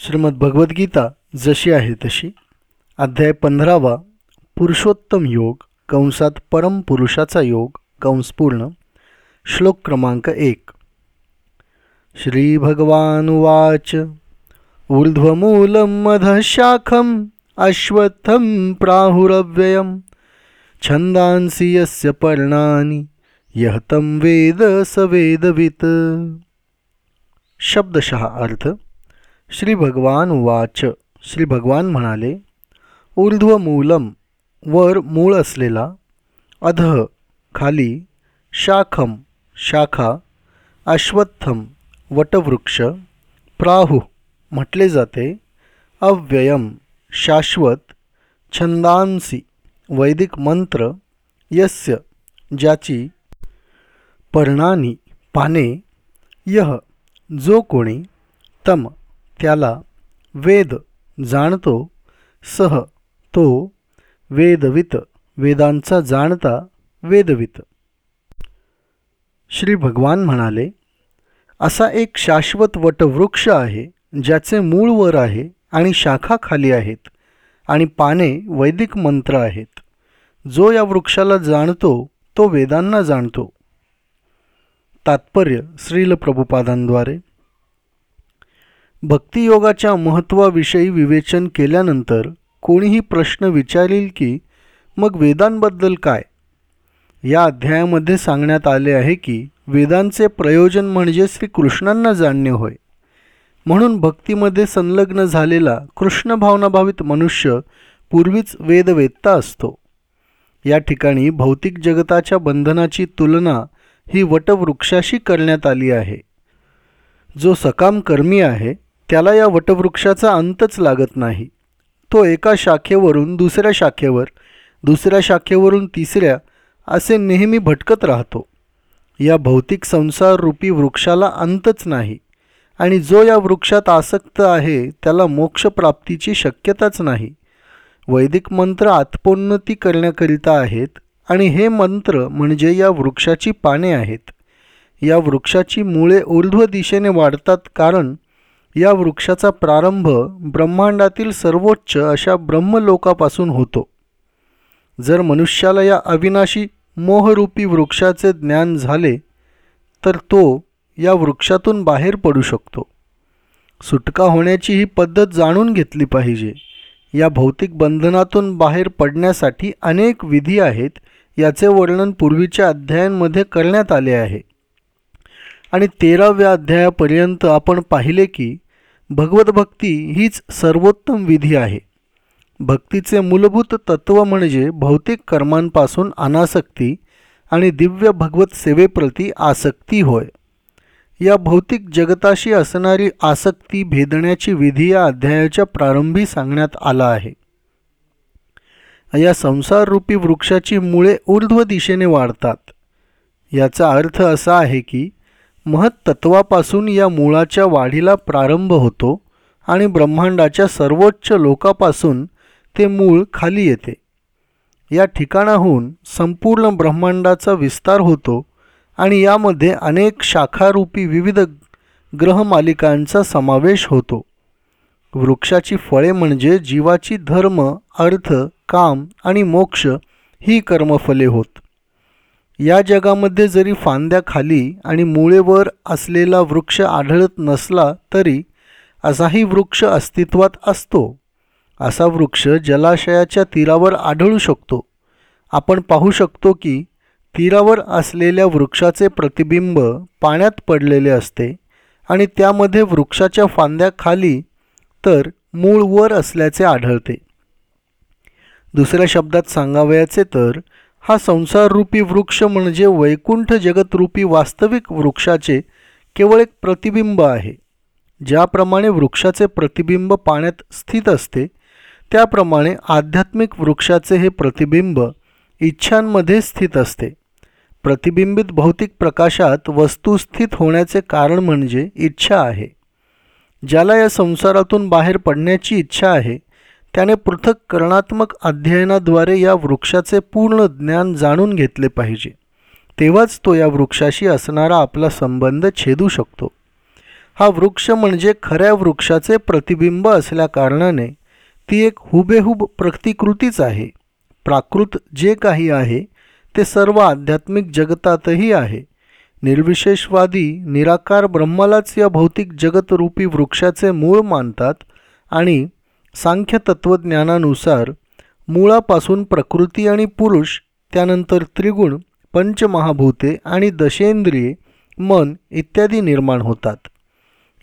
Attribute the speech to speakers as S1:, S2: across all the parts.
S1: श्रीमद भगवद्गीता जशी आहे तशी. अध्याय पंधरावा पुरुषोत्तम योग कंसात परमपुरुषाचा योग कंसपूर्ण श्लोक क्रमांक एक. श्रीभगवानुवाच ऊर्ध्वमूलं मधशाखम् अश्वत्थं प्राहुरव्ययं छंदांसी यस्य पर्णानि यः तं वेद स शब्दशः अर्थ श्री भगवान वाच श्री भगवान म्हणाले ऊर्ध्वमूलम वर मूळ असलेला अधः खाली शाखम शाखा अश्वत्थम वटवृक्ष प्राहु म्हटले जाते अव्ययम शाश्वत छंदांसी वैदिक मंत्र यस्य ज्याची पर्णानी पाने यह जो कोणी तम त्याला वेद जाणतो सह तो वेदवित वेदांचा जाणता वेदवित. श्री भगवान म्हणाले असा एक शाश्वत वटवृक्ष आहे ज्याचे मूळ वर आहे आणि शाखा खाली आहेत आणि पाने वैदिक मंत्र आहेत. जो या वृक्षाला जाणतो तो वेदांना जाणतो. तात्पर्य श्रील प्रभुपादांद्वारे भक्तियोगाच्या महत्त्वाविषयी विवेचन केल्यानंतर कोणीही प्रश्न विचारेल की मग वेदांबद्दल काय? या अध्यायामध्ये सांगण्यात आले आहे की वेदांचे प्रयोजन म्हणजे श्रीकृष्णांना जाणणे होय. म्हणून भक्तीमध्ये संलग्न झालेला कृष्ण भावनाभावित मनुष्य पूर्वीच वेदवेत्ता असतो. या ठिकाणी भौतिक जगताच्या बंधनाची तुलना ही वटवृक्षाशी करण्यात आली आहे. जो सकाम कर्मी आहे त्याला या वटवृक्षाचा अंतच लागत नाही. तो एका शाखेवरून दुसऱ्या शाखेवर दुसऱ्या शाखेवरून तिसऱ्या असे नेहमी भटकत राहतो. या भौतिक संसाररूपी वृक्षाला अंतच नाही आणि जो या वृक्षात आसक्त आहे त्याला मोक्षप्राप्तीची शक्यताच नाही. वैदिक मंत्र आत्पोन्नती करण्याकरिता आहेत आणि हे मंत्र म्हणजे या वृक्षाची पाने आहेत. या वृक्षाची मुळे ऊर्ध्व दिशेने वाढतात कारण या वृक्षाचा प्रारंभ ब्रह्मांडातील सर्वोच्च अशा ब्रह्मलोकापासून होतो. जर मनुष्याला या अविनाशी मोहरूपी वृक्षाचे ज्ञान झाले तर तो या वृक्षातून बाहेर पडू शकतो. सुटका होण्याची ही पद्धत जाणून घेतली पाहिजे. या भौतिक बंधनातून बाहेर पडण्यासाठी अनेक विधी आहेत याचे वर्णन पूर्वीच्या अध्यायांमध्ये करण्यात आले आहे. आणि तेराव्या अध्यायापर्यंत आपण पाहिले की भगवतभक्ती हीच सर्वोत्तम विधी आहे. भक्तीचे मूलभूत तत्त्व म्हणजे भौतिक कर्मांपासून अनासक्ती आणि दिव्य भगवत सेवेप्रती आसक्ती होय. या भौतिक जगताशी असणारी आसक्ती भेदण्याची विधी या अध्यायाच्या प्रारंभी सांगण्यात आला आहे. या संसाररूपी वृक्षाची मुळे ऊर्ध्व दिशेने वाढतात. याचा अर्थ असा आहे की महत्त्वापासून या मुळाच्या वाढीला प्रारंभ होतो आणि ब्रह्मांडाच्या सर्वोच्च लोकापासून ते मूळ खाली येते. या ठिकाणाहून संपूर्ण ब्रह्मांडाचा विस्तार होतो आणि यामध्ये अनेक शाखारूपी विविध ग्रहमालिकांचा समावेश होतो. वृक्षाची फळे म्हणजे जीवाची धर्म अर्थ काम आणि मोक्ष ही कर्मफले होत. या जगामध्ये जरी फांद्या खाली आणि मुळेवर असलेला वृक्ष आढळत नसला तरी असाही वृक्ष अस्तित्वात असतो. असा वृक्ष जलाशयाच्या तीरावर आढळू शकतो. आपण पाहू शकतो की तीरावर असलेल्या वृक्षाचे प्रतिबिंब पाण्यात पडलेले असते आणि त्यामध्ये वृक्षाच्या फांद्या खाली तर मूळ वर असल्याचे आढळते. दुसऱ्या शब्दात सांगावयाचे तर हा संसाररूपी वृक्ष म्हणजे वैकुंठ जगतरूपी वास्तविक वृक्षाचे केवळ एक प्रतिबिंब आहे. ज्याप्रमाणे वृक्षाचे प्रतिबिंब पाण्यात स्थित असते त्याप्रमाणे आध्यात्मिक वृक्षाचे हे प्रतिबिंब इच्छांमध्ये स्थित असते. प्रतिबिंबित भौतिक प्रकाशात वस्तू स्थित होण्याचे कारण म्हणजे इच्छा आहे. ज्याला या संसारातून बाहेर पडण्याची इच्छा आहे त्याने पृथक करणात्मक अध्ययनाद्वारे या वृक्षाचे पूर्ण ज्ञान जाणून घेतले पाहिजे. तेव्हाच तो या वृक्षाशी असणारा आपला संबंध छेदू शकतो. हा वृक्ष म्हणजे खऱ्या वृक्षाचे प्रतिबिंब असल्याकारणाने ती एक हुबेहूब प्रतिकृतीच आहे. प्राकृत जे काही आहे ते सर्व आध्यात्मिक जगतातही आहे. निर्विशेषवादी निराकार ब्रह्मालाच या भौतिक जगतरूपी वृक्षाचे मूळ मानतात आणि सांख्य तत्त्वज्ञानानुसार मुळापासून प्रकृती आणि पुरुष त्यानंतर त्रिगुण पंचमहाभूते आणि दशेंद्रिये मन इत्यादी निर्माण होतात.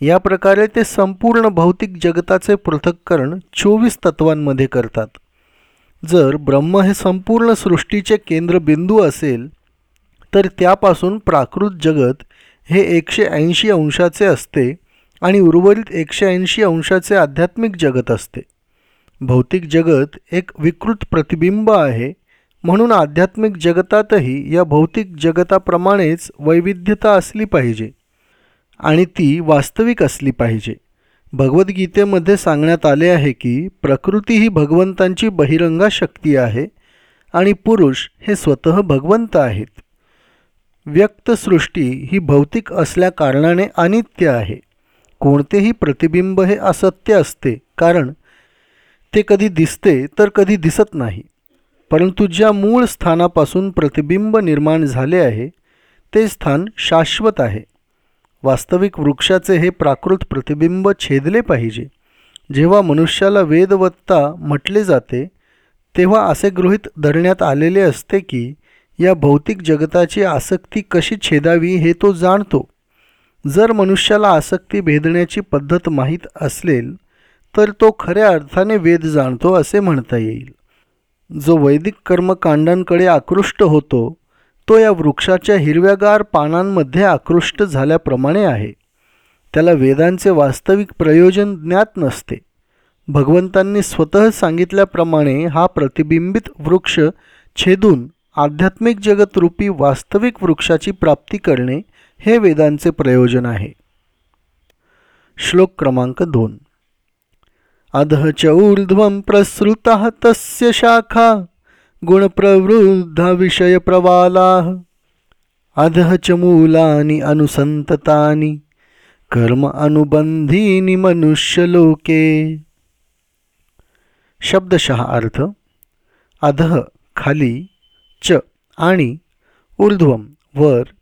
S1: या प्रकारे ते संपूर्ण भौतिक जगताचे पृथक्करण चोवीस तत्वांमध्ये करतात. जर ब्रह्म हे संपूर्ण सृष्टीचे केंद्रबिंदू असेल तर त्यापासून प्राकृत जगत हे एकशे ऐंशी अंशाचे असते आणि उर्वरित एकशे ऐंशी अंशाचे आध्यात्मिक जगत असते. भौतिक जगत एक विकृत प्रतिबिंब आहे म्हणून आध्यात्मिक जगतातही या भौतिक जगताप्रमाणेच वैविध्यता असली पाहिजे आणि ती वास्तविक असली पाहिजे. भगवद्गीतेमध्ये सांगण्यात आले आहे की प्रकृती ही भगवंतांची बहिरंगा शक्ती आहे आणि पुरुष हे स्वतः भगवंत आहेत. व्यक्त सृष्टी ही भौतिक असल्याकारणाने अनित्य आहे. कोणतेही प्रतिबिंब हे असत्य असते कारण ते कधी दिसते तर कधी दिसत नाही. परंतु ज्या मूळ स्थानापासून प्रतिबिंब निर्माण झाले आहे ते स्थान शाश्वत आहे. वास्तविक वृक्षाचे हे प्राकृत प्रतिबिंब छेदले पाहिजे. जेव्हा मनुष्याला वेदवत्ता म्हटले जाते तेव्हा असे गृहीत धरण्यात आलेले असते की या भौतिक जगताची आसक्ती कशी छेदावी हे तो जाणतो. जर मनुष्याला आसक्ती भेदण्याची पद्धत माहीत असेल तर तो खऱ्या अर्थाने वेद जाणतो असे म्हणता येईल. जो वैदिक कर्मकांडांकडे आकृष्ट होतो तो या वृक्षाच्या हिरव्यागार पानांमध्ये आकृष्ट झाल्याप्रमाणे आहे. त्याला वेदांचे वास्तविक प्रयोजन ज्ञात नसते. भगवंतांनी स्वतः सांगितल्याप्रमाणे हा प्रतिबिंबित वृक्ष छेदून आध्यात्मिक जगतरूपी वास्तविक वृक्षाची प्राप्ती करणे हे वेदांचे प्रयोजन आहे. श्लोक क्रमांक दोन. अधः च ऊर्ध्वं प्रसृतः तस्य शाखा गुणप्रवृद्धा विषयप्रवालाः अधः च मूलानि अनुसंततानि कर्म अनुबंधीनि मनुष्यलोके। शब्दशः अर्थ अधः खाली च आणि ऊर्ध्वम वर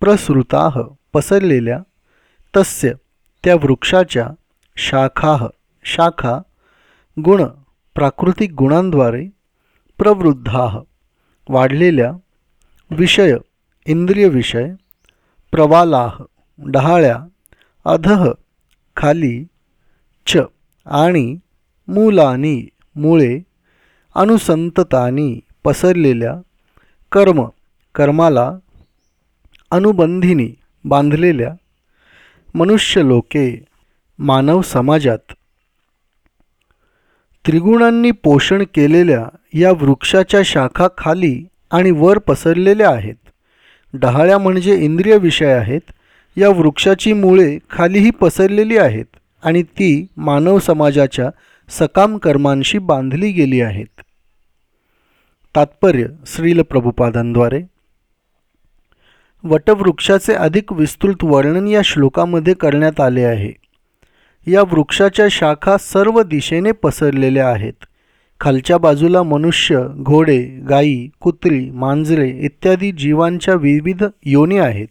S1: प्रसृताह पसरलेल्या तस्य त्या वृक्षाच्या शाखा शाखा गुण प्राकृतिक गुणांद्वारे प्रवृद्धा. वाढलेल्या विषय इंद्रियविषय प्रवालाह डहाळ्या अधः खाली च आणि मूलानी मुळे अनुसंततानी पसरलेल्या कर्म कर्माला अनुबंधिनी बांधलेल्या मनुष्यलोके मानव समाजात त्रिगुणांनी पोषण केलेल्या या वृक्षाच्या शाखा खाली आणि वर पसरलेल्या आहेत. डहाळ्या म्हणजे इंद्रिय विषय आहेत. या वृक्षाची मुळे खालीही पसरलेली आहेत आणि ती मानव समाजाच्या सकाम कर्मांशी बांधली गेली आहेत. तात्पर्य श्रील प्रभुपादांद्वारे. वटवृक्षाचे अधिक विस्तृत वर्णन या श्लोकामध्ये करण्यात आले आहे. या वृक्षाच्या शाखा सर्व दिशेने पसरलेल्या आहेत. खालच्या बाजूला मनुष्य घोडे गाई कुत्री मांजरे इत्यादी जीवांच्या विविध योनी आहेत.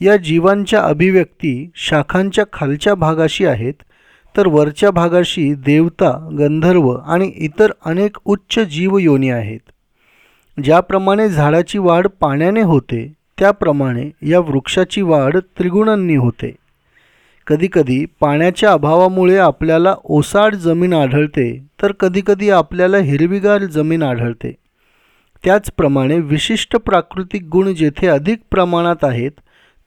S1: या जीवांच्या अभिव्यक्ती शाखांच्या खालच्या भागाशी आहेत तर वरच्या भागाशी देवता गंधर्व आणि इतर अनेक उच्च जीवयोनी आहेत. ज्याप्रमाणे झाडाची वाढ पाण्याने होते त्याप्रमाणे या वृक्षाची वाढ त्रिगुणांनी होते. कधीकधी पाण्याच्या अभावामुळे आपल्याला ओसाड जमीन आढळते तर कधीकधी आपल्याला हिरवीगार जमीन आढळते. त्याचप्रमाणे विशिष्ट प्राकृतिक गुण जेथे अधिक प्रमाणात आहेत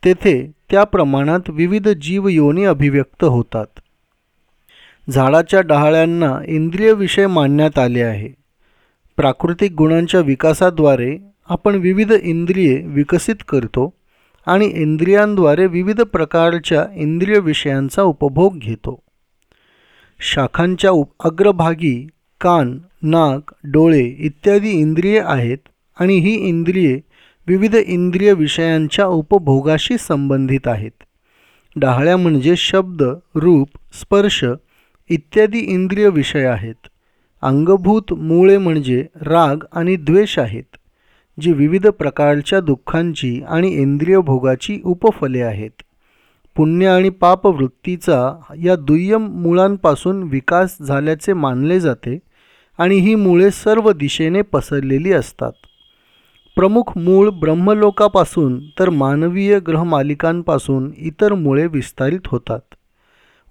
S1: तेथे त्या प्रमाणात विविध जीवयोनी अभिव्यक्त होतात. झाडाच्या डहाळ्यांना इंद्रिय विषय मानण्यात आले आहे. प्राकृतिक गुणांच्या विकासाद्वारे आपण विविध इंद्रिये विकसित करतो आणि इंद्रियांद्वारे विविध प्रकारच्या इंद्रिय विषयांचा उपभोग घेतो. शाखांच्या उप अग्रभागी कान नाक डोळे इत्यादी इंद्रिये आहेत आणि ही इंद्रिये विविध इंद्रिय विषयांच्या उपभोगाशी संबंधित आहेत. डहाळ्या म्हणजे शब्द रूप स्पर्श इत्यादी इंद्रिय विषय आहेत. अंगभूत मूळे म्हणजे राग आणि द्वेष आहेत. जी विविध प्रकारच्या दुःखांची आणि इंद्रिय भोगाची उपफले आहेत. पुण्य आणि पापवृत्तीचा या दुय्यम मुळांपासून विकास झाल्याचे मानले जाते आणि ही मुळे सर्व दिशेने पसरलेली असतात. प्रमुख मूळ ब्रह्मलोकापासून तर मानवीय ग्रहमालिकांपासून इतर मुळे विस्तारित होतात.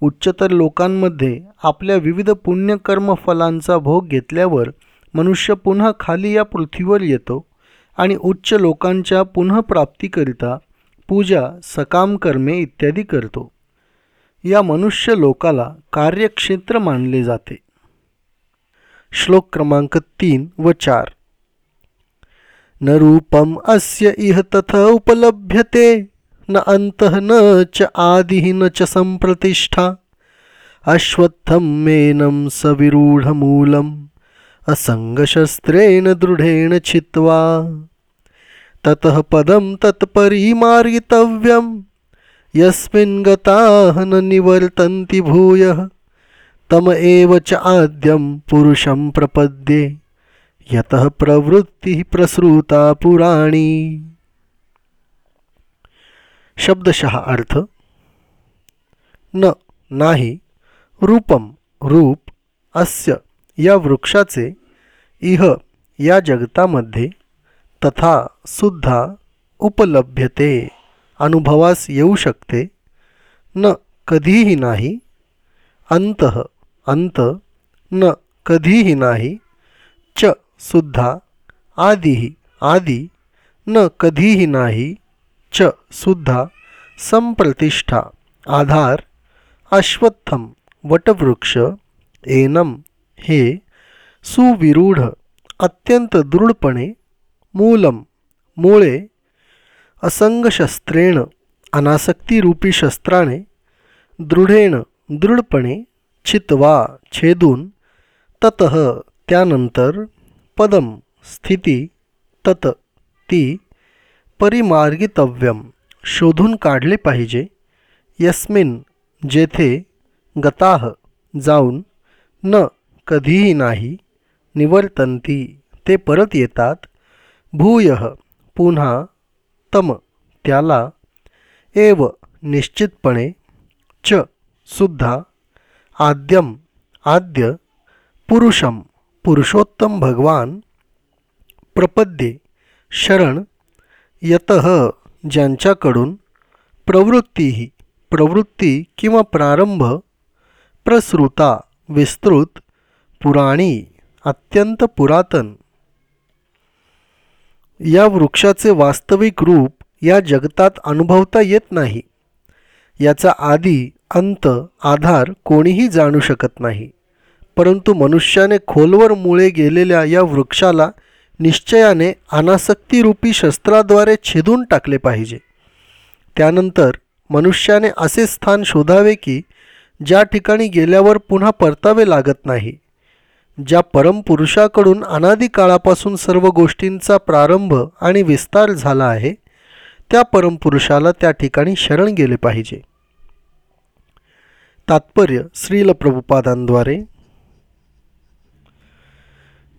S1: उच्चतर लोकांमध्ये आपल्या विविध पुण्यकर्मफलांचा भोग घेतल्यावर मनुष्य पुन्हा खाली या पृथ्वीवर येतो. आणि उच्च लोकांच्या पुनःप्राप्तीकरिता पूजा सकाम कर्मे इत्यादी करतो. या मनुष्य लोकाला कार्यक्षेत्र मानले जाते. श्लोक क्रमांक तीन व चार. न रूपम अस्य इह तथ उपलभ्यते न अंत न च आदि न च संप्रतिष्ठा अश्वत्थं मेनं सविरूढमूलम्। असङ्गशस्त्रेण दृढेण छित्वा। ततः पदं तत्परिमार्गितव्यं यस्मिन् गताः न निवर्तन्ति भूयः। तम एव च आद्यं पुरुषं प्रपद्ये। यतः प्रवृत्तिः प्रसृता पुराणी। शब्दशः अर्थ। न नाही। रूपम रूप अस्य या वृक्षाचे इह या जगतामध्ये तथा सुद्धा उपलभ्यते. अनुभवास येऊ शकते. न कधीही नाही. अंत अंत न कधीही नाही. च सुद्धा आदिही आदी न कधीही नाही. च सुद्धा संप्रतिष्ठा आधार अश्वत्थम वटवृक्ष एनम हे सुविरूढ अत्यंत दृढपणे मूलम मुळे असंगशस्त्रेण अनासक्तीरूपी शस्त्राने दृढेण दृढपणे छित्वा छेदून तत त्यानंतर पदम स्थिती तत ती परिमार्गितव्यम शोधून काढले पाहिजे यस्मिन जेथे गताह जाऊन न कधीही नाही निवर्तंती ते परत येतात. भूय पुन्हा तम त्याला एव निश्चितपणे च सुद्धा आद्यम आद्य पुरुषम पुरुषोत्तम भगवान प्रपद्ये शरण यत ज्यांच्याकडून प्रवृत्तीही प्रवृत्ती किंवा प्रारंभ प्रसृता विस्तृत पुराणी अत्यंत पुरातन. या वृक्षाचे वास्तविक रूप या जगतात अनुभवता येत नाही. याचा आधी अंत आधार कोणीही जाणू शकत नाही. परंतु मनुष्याने खोलवर मुळे गेलेल्या या वृक्षाला निश्चयाने अनासक्तीरूपी शस्त्राद्वारे छेदून टाकले पाहिजे. त्यानंतर मनुष्याने असे स्थान शोधावे की ज्या ठिकाणी गेल्यावर पुन्हा परतावे लागत नाही. ज्या परमपुरुषाकडून अनादी काळापासून सर्व गोष्टींचा प्रारंभ आणि विस्तार झाला आहे त्या परमपुरुषाला त्या ठिकाणी शरण गेले पाहिजे. तात्पर्य श्रील प्रभुपादांद्वारे.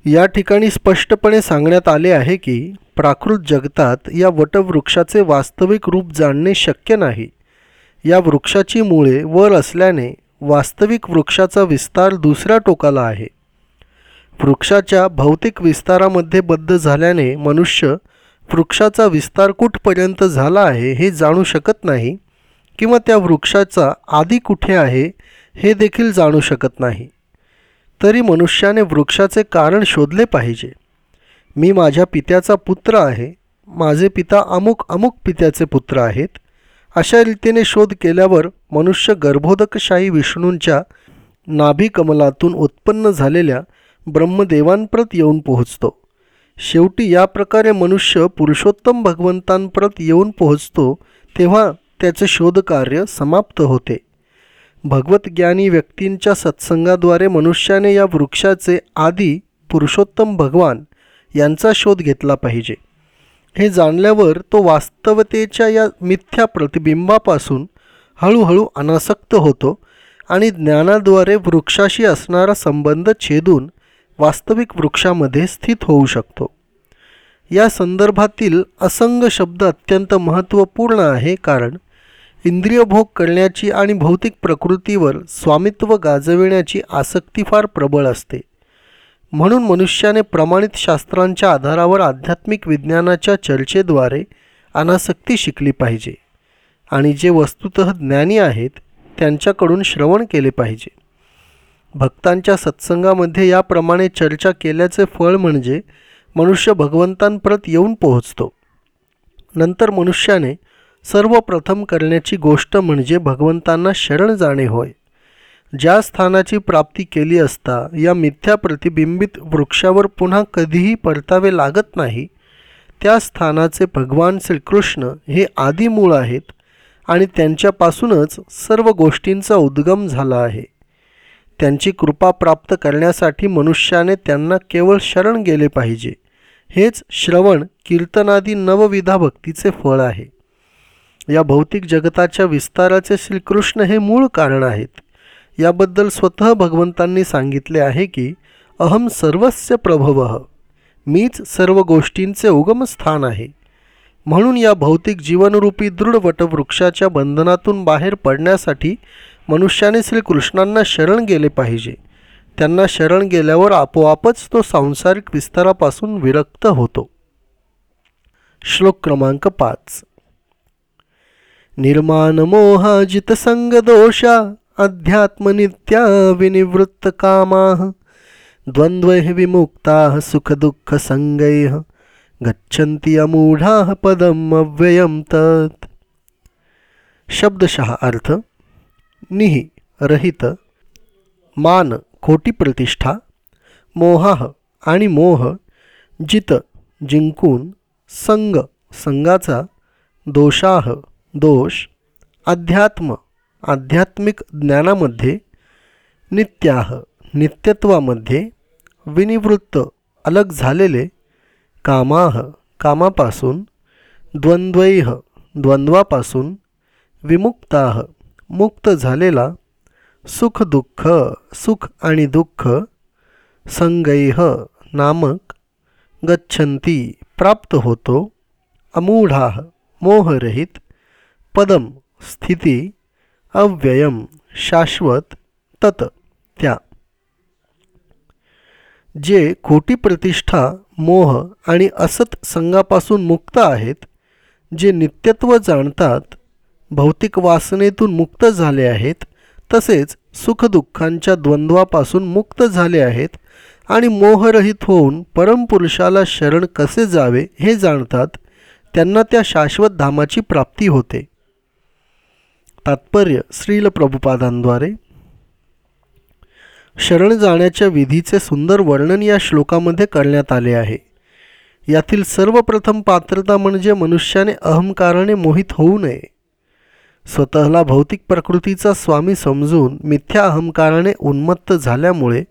S1: या ठिकाणी स्पष्टपणे सांगण्यात आले आहे की प्राकृत जगतात या वटवृक्षाचे वास्तविक रूप जाणणे शक्य नाही. या वृक्षाची मुळे वर असल्याने वास्तविक वृक्षाचा विस्तार दुसऱ्या टोकाला आहे. वृक्षाच्या भौतिक विस्तारामध्ये बद्ध झाल्याने मनुष्य वृक्षाचा विस्तार कुठपर्यंत झाला आहे हे जाणू शकत नाही किंवा त्या वृक्षाचा आधी कुठे आहे हे देखील जाणू शकत नाही. तरी मनुष्याने वृक्षाचे कारण शोधले पाहिजे. मी माझ्या पित्याचा पुत्र आहे. माझे पिता अमुक अमुक पित्याचे पुत्र आहेत. अशा रीतीने शोध केल्यावर मनुष्य गर्भोदकशाही विष्णूंच्या नाभिकमलातून उत्पन्न झालेल्या ब्रह्मदेवांप्रत येऊन पोहोचतो. शेवटी या प्रकारे मनुष्य पुरुषोत्तम भगवंतांप्रत येऊन पोहोचतो तेव्हा त्याचे शोधकार्य समाप्त होते. भगवतज्ञानी व्यक्तींच्या सत्संगाद्वारे मनुष्याने या वृक्षाचे आदी पुरुषोत्तम भगवान यांचा शोध घेतला पाहिजे. हे जाणल्यावर तो वास्तवतेच्या या मिथ्या प्रतिबिंबापासून हळूहळू अनासक्त होतो आणि ज्ञानाद्वारे वृक्षाशी असणारा संबंध छेदून वास्तविक वृक्षामध्ये स्थित होऊ शकतो. या संदर्भातील असंग शब्द अत्यंत महत्त्वपूर्ण आहे कारण इंद्रियभोग करण्याची आणि भौतिक प्रकृतीवर स्वामित्व गाजविण्याची आसक्ती फार प्रबळ असते. म्हणून मनुष्याने प्रमाणित शास्त्रांच्या आधारावर आध्यात्मिक विज्ञानाच्या चर्चेद्वारे अनासक्ती शिकली पाहिजे आणि जे वस्तुत ज्ञानी आहेत त्यांच्याकडून श्रवण केले पाहिजे. भक्तांच्या सत्संगामध्ये याप्रमाणे चर्चा केल्याचे फळ म्हणजे मनुष्य भगवंतांप्रत येऊन पोहोचतो. नंतर मनुष्याने सर्वप्रथम करण्याची गोष्ट म्हणजे भगवंतांना शरण जाणे होय. ज्या स्थानाची प्राप्ती केली असता या मिथ्या प्रतिबिंबित वृक्षावर पुन्हा कधीही परतावे लागत नाही त्या स्थानाचे भगवान श्रीकृष्ण हे आदिमूळ आहेत आणि त्यांच्यापासूनच सर्व गोष्टींचा उद्गम झाला आहे. त्यांची कृपा प्राप्त करण्यासाठी मनुष्याने त्यांना केवळ शरण गेले पाहिजे. हेच श्रवण कीर्तनादी नवविधा भक्तीचे फळ आहे. या भौतिक जगताच्या विस्ताराचे श्रीकृष्ण हे मूळ कारण आहेत. याबद्दल स्वतः भगवंतांनी सांगितले आहे की अहम सर्वस्य प्रभव मीच सर्व गोष्टींचे उगमस्थान आहे. म्हणून या भौतिक जीवनरूपी दृढ वटवृक्षाच्या बंधनातून बाहेर पडण्यासाठी मनुष्याने श्रीकृष्णांना शरण गेले पाहिजे. त्यांना शरण गेल्यावर आपोआपच तो सांसारिक विस्तारापासून विरक्त होतो. श्लोक क्रमांक पाच. निर्माण दोषा अध्यात्मनित्या विनिवृत्त कामा विमुक्ताः विमुक्ता गच्छन्ति अमूढा पदम अव्ययम तत्। शब्दशः अर्थ निही रहित मान खोटी प्रतिष्ठा मोहाह आणि मोह जित जिंकून संग संगाचा दोषाह दोष अध्यात्म आध्यात्मिक ज्ञानामध्ये नित्याह नित्यत्वामध्ये विनिवृत्त अलग झालेले कामाह कामापासून द्वंद्वैह द्वंद्वापासून विमुक्ताह. मुक्त झालेला सुख दुःख सुख आणि दुःख संगैह नामक गच्छंती प्राप्त होतो अमूढा मोहरहित पदम स्थिती अव्ययम शाश्वत तत त्या। जे खोटी प्रतिष्ठा मोह आणि असत संगापासून मुक्त आहेत जे नित्यत्व जाणतात भौतिक वासनेतून मुक्त झाले आहेत तसेच सुखदुःखांच्या द्वंद्वापासून मुक्त झाले आहेत आणि मोहरहित होऊन परमपुरुषाला शरण कसे जावे हे जाणतात त्यांना त्या शाश्वत धामाची प्राप्ती होते. तात्पर्य श्रील प्रभुपादांद्वारे. शरण जाण्याच्या विधीचे सुंदर वर्णन या श्लोकामध्ये करण्यात आले आहे. यातील सर्वप्रथम पात्रता म्हणजे मनुष्याने अहंकाराने मोहित होऊ नये. स्वतःला भौतिक प्रकृतीचा स्वामी समजून मिथ्या अहंकाराने उन्मत्त झाल्यामुळे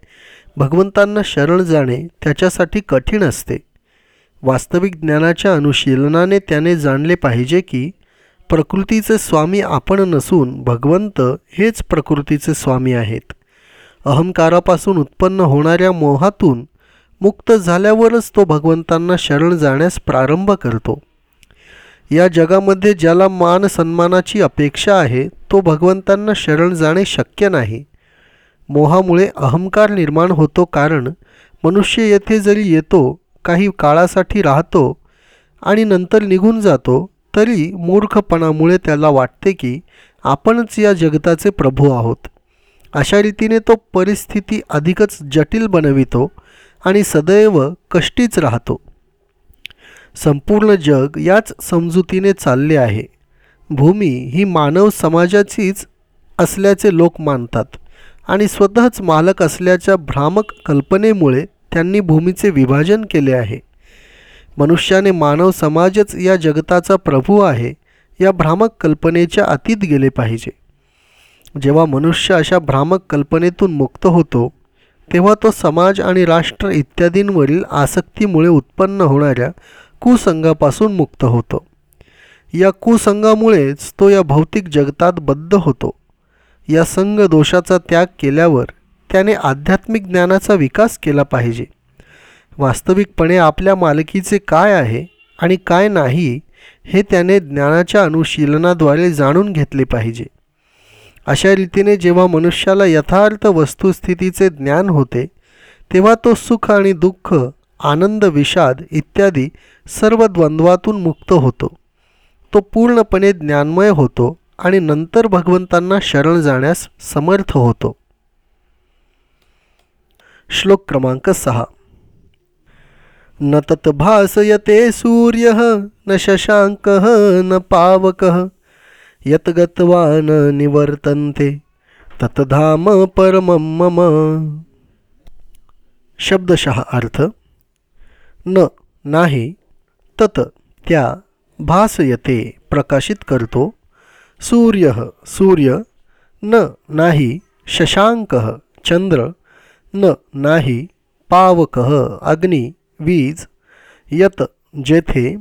S1: भगवंतांना शरण जाणे त्याच्यासाठी कठीण असते. वास्तविक ज्ञानाच्या अनुशीलनाने त्याने जाणले पाहिजे की प्रकृतीचे स्वामी आपण नसून भगवंत हेच प्रकृतीचे स्वामी आहेत. अहंकारापासून उत्पन्न होणाऱ्या मोहातून मुक्त झाल्यावरच तो भगवंतांना शरण जाण्यास प्रारंभ करतो. या जगामध्ये ज्याला मान सन्मानाची अपेक्षा आहे तो भगवंतांना शरण जाणे शक्य नाही. मोहामुळे अहंकार निर्माण होतो कारण मनुष्य येथे जरी येतो काही काळासाठी राहतो आणि नंतर निघून जातो तरी मूर्खपणामुळे त्याला वाटते की आपणच या जगताचे प्रभू आहोत. अशा रीतीने तो परिस्थिती अधिकच जटिल बनवितो आणि सदैव कष्टीच राहतो. संपूर्ण जग याच समजुतीने चालले आहे. भूमी ही मानव समाजाचीच असल्याचे लोक मानतात आणि स्वतःच मालक असल्याच्या भ्रामक कल्पनेमुळे त्यांनी भूमीचे विभाजन केले आहे. मनुष्याने मानव समाजच या जगताचा प्रभू आहे या भ्रामक कल्पनेच्या अतीत गेले पाहिजे. जेव्हा मनुष्य अशा भ्रामक कल्पनेतून मुक्त होतो तेव्हा तो समाज आणि राष्ट्र इत्यादींवरील आसक्तीमुळे उत्पन्न होणाऱ्या कुसंगापासून मुक्त होतो. या कुसंगामुळेच तो या भौतिक जगतात बद्ध होतो. या संघ दोषाचा त्याग केल्यावर त्याने आध्यात्मिक ज्ञानाचा विकास केला पाहिजे. वास्तविकपणे आपल्या मालकीचे काय आहे आणि काय नाही हे त्याने ज्ञानाच्या अनुशीलनाद्वारे जाणून घेतले पाहिजे. अशा रीतीने जेव्हा मनुष्याला यथार्थ वस्तुस्थितीचे ज्ञान होते तेव्हा तो सुख आणि दुःख आनंद विषाद इत्यादी सर्व द्वंद्वातून मुक्त होतो. तो पूर्णपणे ज्ञानमय होतो आणि नंतर भगवंतांना शरण जाण्यास समर्थ होतो. श्लोक क्रमांक सहा. न तद्भासयते सूर्य न शशांक न पावक यत गत्वा न निवर्तन्ते ततधाम परम मम। शब्दशः अर्थ न नाही तत त्या भासयते प्रकाशित करतो. सूर्य सूर्य न नाही शशांक चंद्र न नाही पावक अग्नी वीज यत जेथे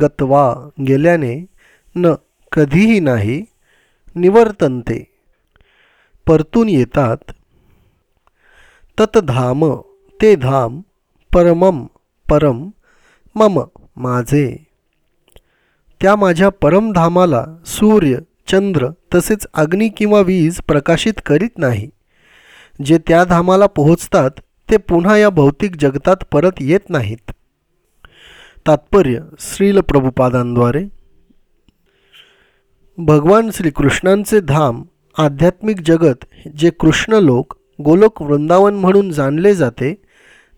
S1: गत्वा गेल्याने न कधीही नाही निवर्तनते. परतून येतात. ततधाम ते धाम परमम परम मम माझे. त्या माझ्या परमधामाला सूर्य चंद्र तसेच अग्नी किंवा वीज प्रकाशित करीत नाही. जे त्या धामाला पोहोचतात ते पुन्हा या भौतिक जगतात परत येत नाहीत. तात्पर्य श्रील प्रभुपादांद्वारे. भगवान श्रीकृष्णांचे धाम आध्यात्मिक जगत जे कृष्ण लोक गोलोक वृंदावन म्हणून जाणले जाते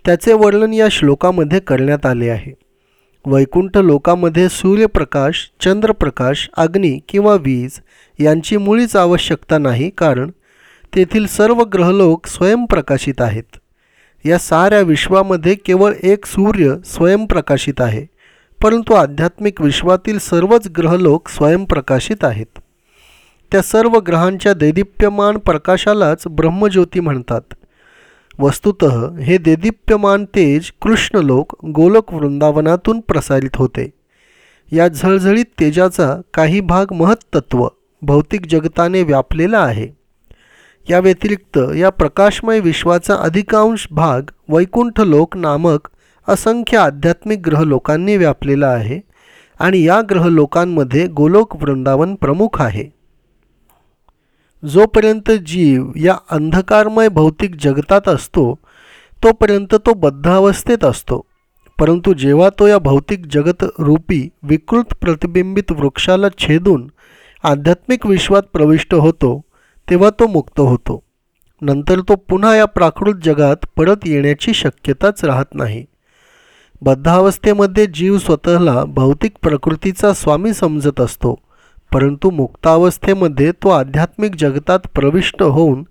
S1: त्याचे वर्णन या श्लोकामध्ये करण्यात आले आहे. वैकुंठ लोकामध्ये सूर्यप्रकाश चंद्रप्रकाश अग्नी किंवा वीज यांची मुळीच आवश्यकता नाही कारण तेथील सर्व ग्रहलोक स्वयंप्रकाशित आहेत. या साऱ्या विश्वामध्ये केवळ एक सूर्य स्वयंप्रकाशित आहे परंतु आध्यात्मिक विश्वातील सर्वच ग्रहलोक स्वयंप्रकाशित आहेत. त्या सर्व ग्रहांच्या दैदिप्यमान प्रकाशालाच ब्रह्मज्योती म्हणतात. वस्तुत हे देदीप्यमान तेज कृष्णलोक गोलोक वृंदावनातून प्रसारित होते. या झळझळीत तेजाचा काही भाग महत्त्व भौतिक जगताने व्यापलेला आहे. या व्यतिरिक्त या प्रकाशमय विश्वाचा अधिकांश भाग वैकुंठ लोक नामक असंख्य आध्यात्मिक ग्रहलोकांनी व्यापलेला आहे आणि या ग्रहलोकांमध्ये गोलोक वृंदावन प्रमुख आहे. जोपर्यंत जीव या अंधकारमय भौतिक जगतात असतो तोपर्यंत तो बद्धावस्थेत असतो. परंतु जेव्हा तो या भौतिक जगत रूपी विकृत प्रतिबिंबित वृक्षाला छेदून आध्यात्मिक विश्वात प्रविष्ट होतो तेव्हा तो मुक्त होतो. नंतर तो पुन्हा या प्राकृत जगात परत येण्याची शक्यताच राहत नाही. बद्धावस्थेमध्ये जीव स्वतःला भौतिक प्रकृतीचा स्वामी समजत असतो. परंतु मुक्तावस्थेमध्ये तो आध्यात्मिक जगतात प्रविष्ट होऊन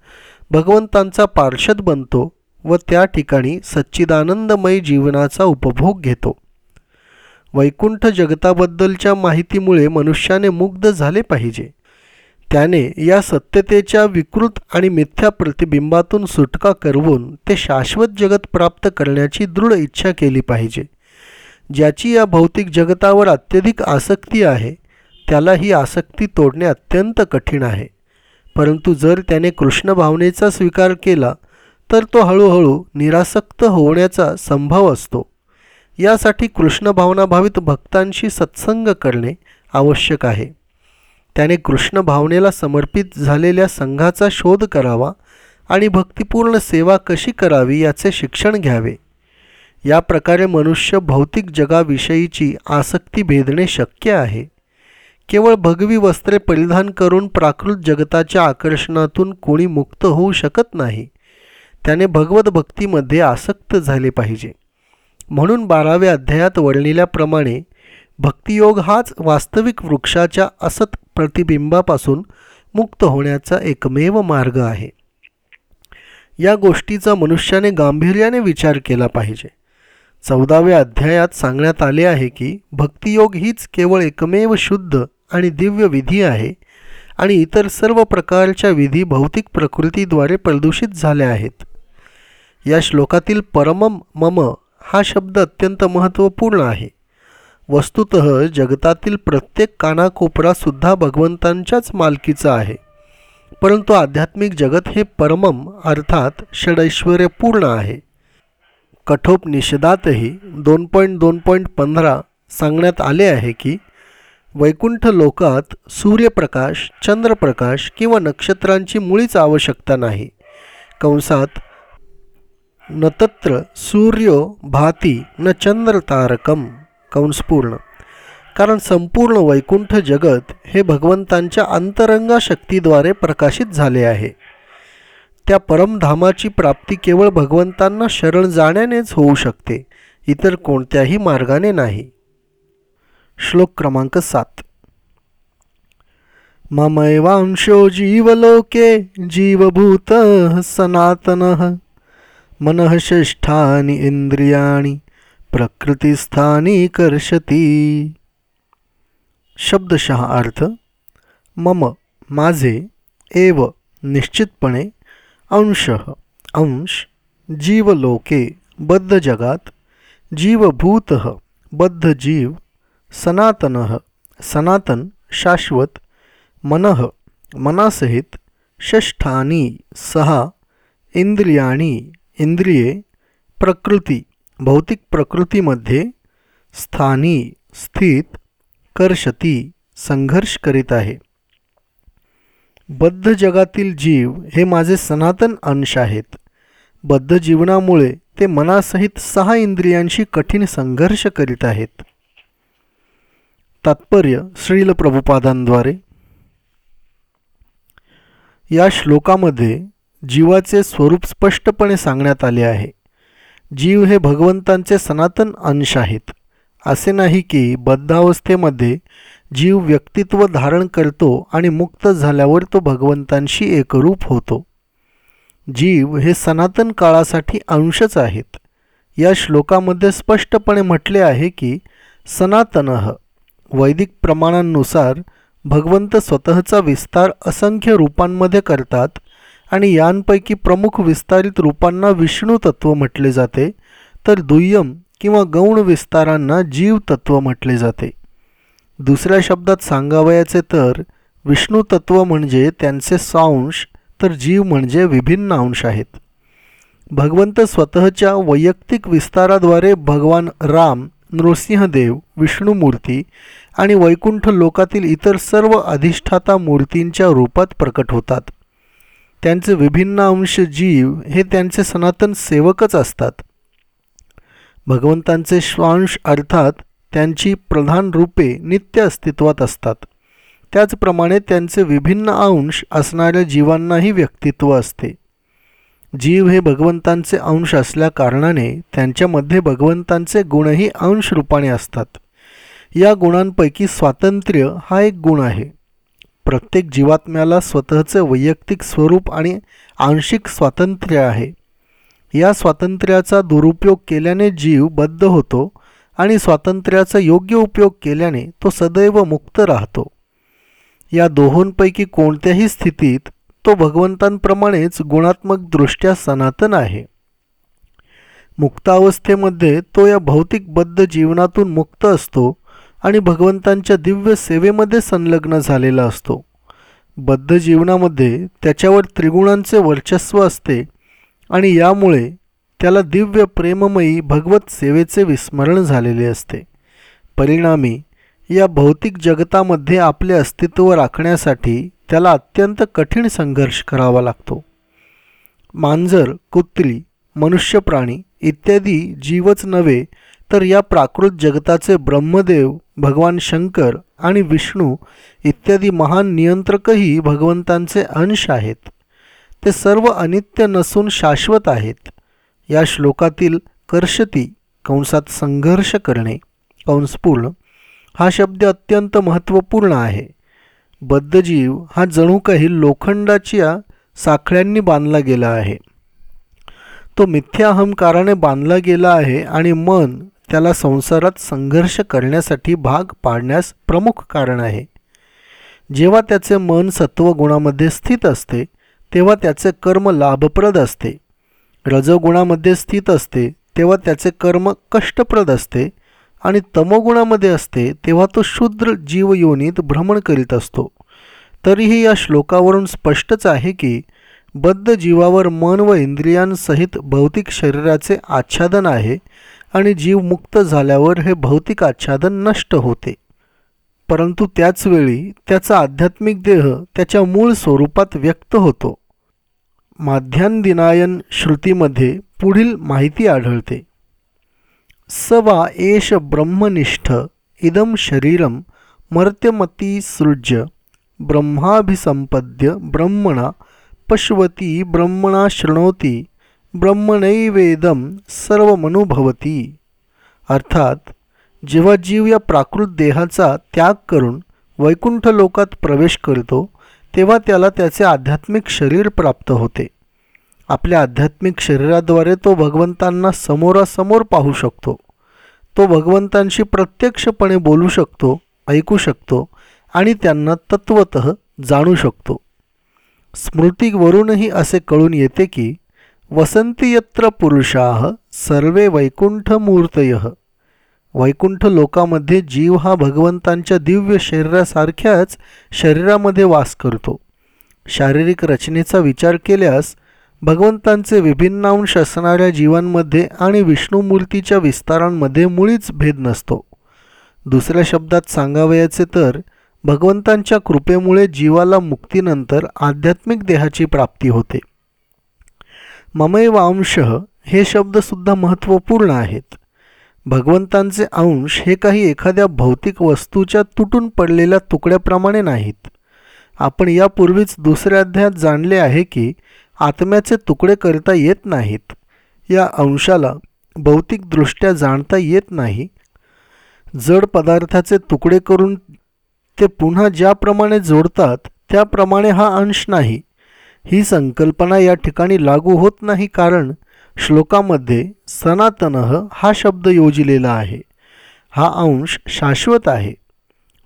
S1: भगवंतांचा पार्षद बनतो व त्या ठिकाणी सच्चिदानंदमय जीवनाचा उपभोग घेतो. वैकुंठ जगताबद्दलच्या माहितीमुळे मनुष्याने मुग्ध झाले पाहिजे. त्याने या सत्यतेच्या विकृत आणि मिथ्या प्रतिबिंबातून सुटका करवून ते शाश्वत जगत प्राप्त करण्याची दृढ इच्छा केली पाहिजे ज्याची या भौतिक जगतावर अत्यधिक आसक्ती आहे. त्याला ही आसक्ती तोडणे अत्यंत कठीण आहे. परंतु जर त्याने कृष्ण भावनेचा स्वीकार केला तर तो हळूहळू निरासक्त होण्याचा संभव असतो. यासाठी कृष्ण भावनाभावित भक्तांशी सत्संग करणे आवश्यक आहे. त्याने कृष्ण भावनेला समर्पित झालेल्या संघाचा शोध करावा आणि भक्तिपूर्ण सेवा कशी करावी याचे शिक्षण घ्यावे. या प्रकारे मनुष्य भौतिक जगाविषयीची आसक्ती भेदणे शक्य आहे. केवळ भगवी वस्त्रे परिधान करून प्राकृत जगताच्या आकर्षणातून कोणी मुक्त होऊ शकत नाही. त्याने भगवत भक्तीमध्ये आसक्त झाले पाहिजे. म्हणून बाराव्या अध्यायात वर्णिल्याप्रमाणे भक्तियोग हाच वास्तविक वृक्षाच्या असत प्रतिबिंबापासून मुक्त होण्याचा एकमेव मार्ग आहे. या गोष्टीचा मनुष्याने गांभीर्याने विचार केला पाहिजे. चौदाव्या अध्यायात सांगण्यात आले आहे की भक्तियोग हीच केवळ एकमेव शुद्ध आणि दिव्य विधी आहे आणि इतर सर्व प्रकारच्या विधी भौतिक प्रकृतीद्वारे प्रदूषित झाल्या आहेत. या श्लोकातील परमम मम हा शब्द अत्यंत महत्त्वपूर्ण आहे. वस्तुत जगतातील प्रत्येक कानाकोपरासुद्धा भगवंतांच्याच मालकीचा आहे. परंतु आध्यात्मिक जगत हे परमम अर्थात षडैश्वर्यपूर्ण आहे. कठोपनिषदातही दोन पॉईंट दोन पॉईंट पंधरा सांगण्यात आले आहे की वैकुंठ लोकात सूर्यप्रकाश चंद्रप्रकाश किंवा नक्षत्रांची मुळीच आवश्यकता नाही. कंसात न तत्र सूर्यो भाती न चंद्रतारकम कंसपूर्ण. कारण संपूर्ण वैकुंठ जगत हे भगवंतांच्या अंतरंगा शक्तीद्वारे प्रकाशित झाले आहे. त्या परमधामाची प्राप्ती केवळ भगवंतांना शरण जाण्यानेच होऊ शकते इतर कोणत्याही मार्गाने नाही. श्लोक क्रमांक सात. ममैवांशो जीवलोके जीवभूत सनातन। मन षष्ठानी इंद्रियाणी प्रकृतीस्थानी कर्षती। शब्दशः अर्थ, मम, माझे एव निश्चितपणे अंश अंश, जीवलोके बद्ध जगात जीवभूत बद्ध जीव सनातन सनातन शाश्वत मन मनासहित षष्ठानी सहा इंद्रियाणी इंद्रिये प्रकृती भौतिक प्रकृतीमध्ये स्थानी स्थित कर्षती संघर्ष करीत आहे. बद्ध जगातील जीव हे माझे सनातन अंश आहेत. बद्ध जीवनामुळे ते मनासहित सहा इंद्रियांशी कठीण संघर्ष करीत आहेत. तात्पर्य श्रील प्रभुपादांद्वारे. या श्लोकामध्ये जीवाचे स्वरूप स्पष्टपणे सांगण्यात आले आहे. जीव हे भगवंतांचे सनातन अंश आहेत. असे नाही की बद्धावस्थेमध्ये जीव व्यक्तित्व धारण करतो आणि मुक्त झाल्यावर तो भगवंतांशी एकरूप होतो. जीव हे सनातन काळासाठी अंशच आहेत. या श्लोकामध्ये स्पष्टपणे म्हटले आहे की सनातनः वैदिक प्रमाणांनुसार भगवंत स्वतःचा विस्तार असंख्य रूपांमध्ये करतात आणि यांपैकी प्रमुख विस्तारित रूपांना विष्णू तत्त्व म्हटले जाते तर दुय्यम किंवा गौण विस्तारांना जीवतत्व म्हटले जाते. दुसऱ्या शब्दात सांगावयाचे तर विष्णू तत्त्व म्हणजे त्यांचे सांश तर जीव म्हणजे विभिन्न अंश आहेत. भगवंत स्वतःच्या वैयक्तिक विस्ताराद्वारे भगवान राम नृसिंहदेव विष्णूमूर्ती आणि वैकुंठ लोकातील इतर सर्व अधिष्ठाता मूर्तींच्या रूपात प्रकट होतात. त्यांचे विभिन्न अंश जीव हे त्यांचे सनातन सेवकच असतात. भगवंतांचे श्वांश अर्थात त्यांची प्रधान रूपे नित्य अस्तित्वात असतात. त्याचप्रमाणे त्यांचे विभिन्न अंश असणाऱ्या जीवांनाही व्यक्तित्व असते. जीव हे भगवंतांचे अंश असल्या कारणाने त्यांच्यामध्ये भगवंतांचे गुणही अंश रूपाने असतात. या गुणांपैकी स्वातंत्र्य हा एक गुण आहे. प्रत्येक जीवात्म्याला स्वतःचे वैयक्तिक स्वरूप आणि आंशिक स्वातंत्र्य आहे. या स्वातंत्र्याचा दुरुपयोग केल्याने जीव बद्ध होतो आणि स्वातंत्र्याचा योग्य उपयोग केल्याने तो सदैव मुक्त राहतो. या दोहोंपैकी कोणत्याही स्थितीत तो भगवंतांप्रमाणेच गुणात्मकदृष्ट्या सनातन आहे. मुक्तावस्थेमध्ये तो या भौतिक बद्ध जीवनातून मुक्त असतो आणि भगवंतांच्या दिव्य सेवेमध्ये संलग्न झालेला असतो. बद्ध जीवनामध्ये त्याच्यावर त्रिगुणांचे वर्चस्व असते आणि यामुळे त्याला दिव्य प्रेममयी भगवत सेवेचे विस्मरण झालेले असते. परिणामी या भौतिक जगतामध्ये आपले अस्तित्व राखण्यासाठी त्याला अत्यंत कठीण संघर्ष करावा लागतो. मांजर कुत्री मनुष्य प्राणी इत्यादी जीवच नव्हे तर या प्राकृत जगताचे ब्रह्मदेव भगवान शंकर आणि विष्णू इत्यादी महान नियंत्रकही भगवंतांचे अंश आहेत. ते सर्व अनित्य नसून शाश्वत आहेत. या श्लोकातील कर्षती कंसात संघर्ष करणे. कंसपूर्ण हा शब्द अत्यंत महत्त्वपूर्ण आहे. बद्धजीव हा जणू काही लोखंडाच्या साखळ्यांनी बांधला गेला आहे. तो मिथ्या अहंकाराने बांधला गेला आहे आणि मन त्याला संसारात संघर्ष करण्यासाठी भाग पाडण्यास प्रमुख कारण आहे. जेव्हा त्याचे मन सत्वगुणामध्ये स्थित असते तेव्हा त्याचे कर्म लाभप्रद असते. रजगुणामध्ये स्थित असते तेव्हा त्याचे कर्म कष्टप्रद असते आणि तमोगुणामध्ये असते तेव्हा तो शूद्र जीवयोनीत भ्रमण करीत असतो. तरीही या श्लोकावरून स्पष्टच आहे की बद्ध जीवावर मन व इंद्रियांसहित भौतिक शरीराचे आच्छादन आहे आणि जीव मुक्त झाल्यावर हे भौतिक आच्छादन नष्ट होते. परंतु त्याचवेळी त्याचा आध्यात्मिक देह त्याच्या मूळ स्वरूपात व्यक्त होतो. माध्यान्दिनायन श्रुतीमध्ये पुढील माहिती आढळते. स वा एष ब्रह्मनिष्ठ इदम शरीरम मर्त्यमती सृज्य ब्रह्माभिसंपद्य ब्रह्मणा पश्वती ब्रह्मणा शृणोती ब्रह्मणैवेदम सर्वमनुभवती। अर्थात जेव्हा जीव या प्राकृत देहाचा त्याग करून वैकुंठ लोकात प्रवेश करतो तेव्हा त्याला त्याचे आध्यात्मिक शरीर प्राप्त होते. आपल्या आध्यात्मिक शरीराद्वारे तो भगवंतांना समोरासमोर पाहू शकतो. तो भगवंतांशी प्रत्यक्षपणे बोलू शकतो ऐकू शकतो आणि त्यांना तत्वत जाणू शकतो. स्मृतीवरूनही असे कळून येते की वसंती यत्र पुरुषाः सर्वे वैकुंठमूर्तय. वैकुंठ लोकामध्ये जीव हा भगवंतांच्या दिव्य शरीरासारख्याच शरीरामध्ये वास करतो. शारीरिक रचनेचा विचार केल्यास भगवंतांचे विभिन्न अंश असणाऱ्या जीवांमध्ये आणि विष्णुमूर्तीच्या विस्तारांमध्ये मुळीच भेद नसतो. दुसऱ्या शब्दात सांगावयाचे तर भगवंतांच्या कृपेमुळे जीवाला मुक्तीनंतर आध्यात्मिक देहाची प्राप्ती होते. ममैवांश हे शब्दसुद्धा महत्त्वपूर्ण आहेत. भगवंतांचे अंश हे काही एखाद्या भौतिक वस्तूच्या तुटून पडलेल्या तुकड्याप्रमाणे नाहीत. आपण यापूर्वीच दुसऱ्या अध्यायात जाणले आहे की आत्म्याचे तुकडे करता येत नाहीत. या अंशाला भौतिकदृष्ट्या जाणता येत नाही. जड पदार्थाचे तुकडे करून ते पुन्हा ज्याप्रमाणे जोडतात त्याप्रमाणे हा अंश नाही. ही संकल्पना या ठिकाणी लागू होत नाही कारण श्लोकामध्ये सनातन हा शब्द योजिलेला आहे. हा अंश शाश्वत आहे.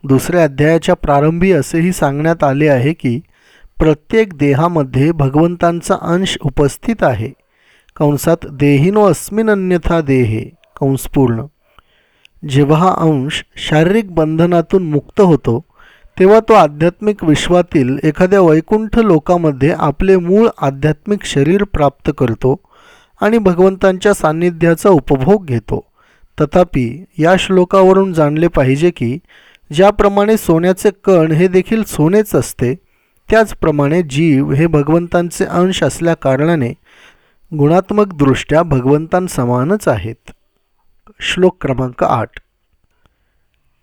S1: दुसऱ्या अध्यायाच्या प्रारंभी असेही सांगण्यात आले आहे की प्रत्येक देहामध्ये भगवंतांचा अंश उपस्थित आहे. कंसात देहिनो अस्मिन अन्यथा देहे कंसपूर्ण. जेव्हा हा अंश शारीरिक बंधनातून मुक्त होतो तेव्हा तो आध्यात्मिक विश्वातील एखाद्या वैकुंठ लोकामध्ये आपले मूळ आध्यात्मिक शरीर प्राप्त करतो आणि भगवंतांच्या सान्निध्याचा उपभोग घेतो. तथापि या श्लोकावरून जाणले पाहिजे की ज्याप्रमाणे सोन्याचे कण हे देखील सोनेच असते त्याचप्रमाणे जीव हे भगवंतांचे अंश असल्याकारणाने गुणात्मकदृष्ट्या भगवंतांसमानच आहेत. श्लोक क्रमांक आठ.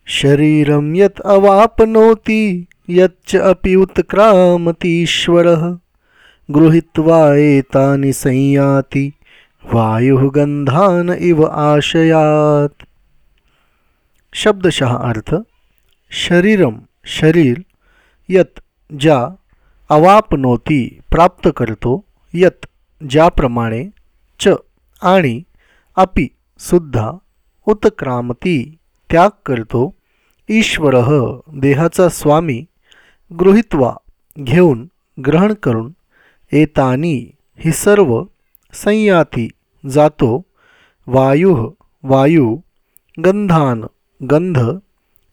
S1: शरीरं यत् अवापनोती यच्च अपि उत्क्रामतीश्वर। गृहीत्वा एतानि संयाति वायुः गंधान इव आशयात। शब्दशः अर्थ शरीरम शरीर यत ज्या अवापनोती प्राप्त करतो यत ज्याप्रमाणे च आणि अपि सुद्धा उत्क्रामती त्याग करतो ईश्वर देहाचा स्वामी गृहित्वा घेऊन ग्रहण करून एतानी ही सर्व संयाती जातो वायू वायू गंधान गंध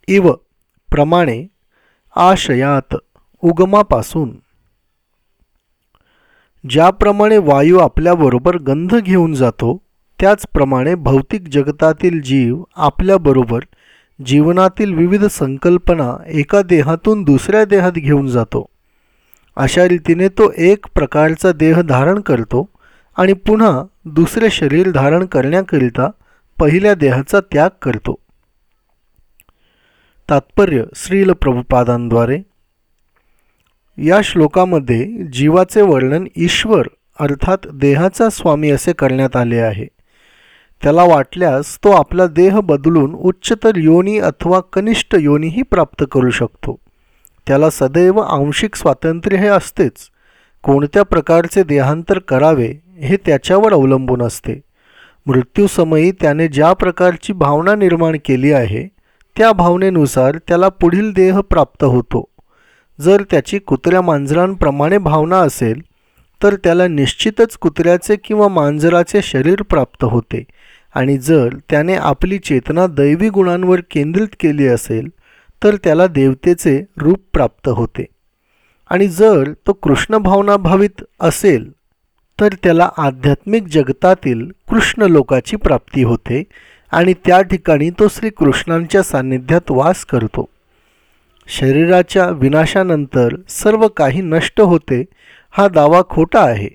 S1: इव प्रमाणे आशयात उगमापासून. ज्याप्रमाणे वायू आपल्याबरोबर गंध घेऊन जातो त्याचप्रमाणे भौतिक जगतातील जीव आपल्याबरोबर जीवनातील विविध संकल्पना एका देहातून दुसऱ्या देहात घेऊन जातो. अशा रीतीने तो एक प्रकारचा देह धारण करतो आणि पुन्हा दुसरे शरीर धारण करण्याकरिता पहिल्या देहाचा त्याग करतो. तात्पर्य श्रील प्रभुपादांद्वारे या श्लोकामध्ये जीवाचे वर्णन ईश्वर अर्थात देहाचा स्वामी असे करण्यात आले आहे. त्याला वाटल्यास तो आपला देह बदलून उच्चतर योनी अथवा कनिष्ठ योनीही प्राप्त करू शकतो. त्याला सदैव आंशिक स्वातंत्र्य हे असतेच. कोणत्या प्रकारचे देहांतर करावे हे त्याच्यावर अवलंबून असते. मृत्यूसमयी त्याने ज्या प्रकारची भावना निर्माण केली आहे त्या भावनेनुसार त्याला पुढील देह प्राप्त होतो. जर त्याची कुत्र्या मांजरांप्रमाणे भावना असेल तर त्याला निश्चितच कुत्र्याचे किंवा मांजराचे शरीर प्राप्त होते. आणि जर त्याने आपली चेतना दैवी गुणांवर केंद्रित केली असेल तर त्याला देवतेचे रूप प्राप्त होते. आणि जर तो कृष्ण भावनाभावित असेल तर त्याला आध्यात्मिक जगतातील कृष्ण लोकाची प्राप्ती होते आणि त्या ठिकाणी तो श्रीकृष्णांच्या सान्निध्यात वास करतो. शरीराच्या विनाशानंतर सर्व काही नष्ट होते हा दावा खोटा आहे.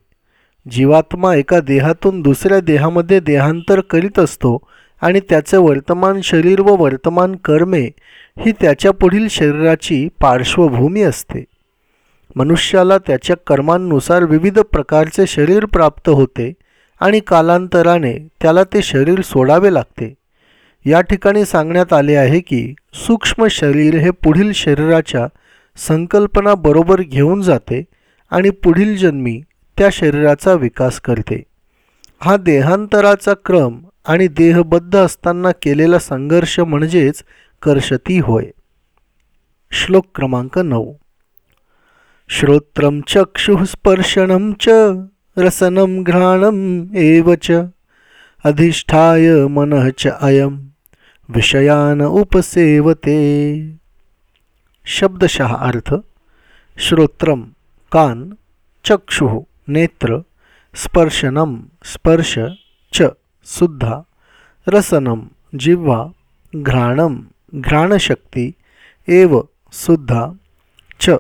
S1: जीवात्मा एका देहातून दुसऱ्या देहामध्ये देहांतर करीत असतो आणि त्याचे वर्तमान शरीर व वर्तमान कर्मे ही त्याच्या पुढील शरीराची पार्श्वभूमी असते. मनुष्याला त्याच्या कर्मांनुसार विविध प्रकारचे शरीर प्राप्त होते आणि कालांतराने त्याला ते शरीर सोडावे लागते. या ठिकाणी सांगण्यात आले आहे की सूक्ष्म शरीर हे पुढील शरीराच्या संकल्पना बरोबर घेऊन जाते आणि पुढील जन्मी त्या शरीराचा विकास करते. हा देहांतराचा क्रम आणि देहबद्ध असताना केलेला संघर्ष म्हणजेच कर्षती होय. श्लोक क्रमांक नऊ. श्रोत्र चक्षुस्पर्शनं च रसनं घ्राणम् एव च अधिष्ठाय मनः च अयम. विषयान उपसेवते. शब्दशः अर्थ श्रोत्रम कान चक्षु नेत्र स्पर्शनम स्पर्श च सुद्धा रसनम जिव्हा घ्राणम घ्राणशक्ती एव सुद्धा च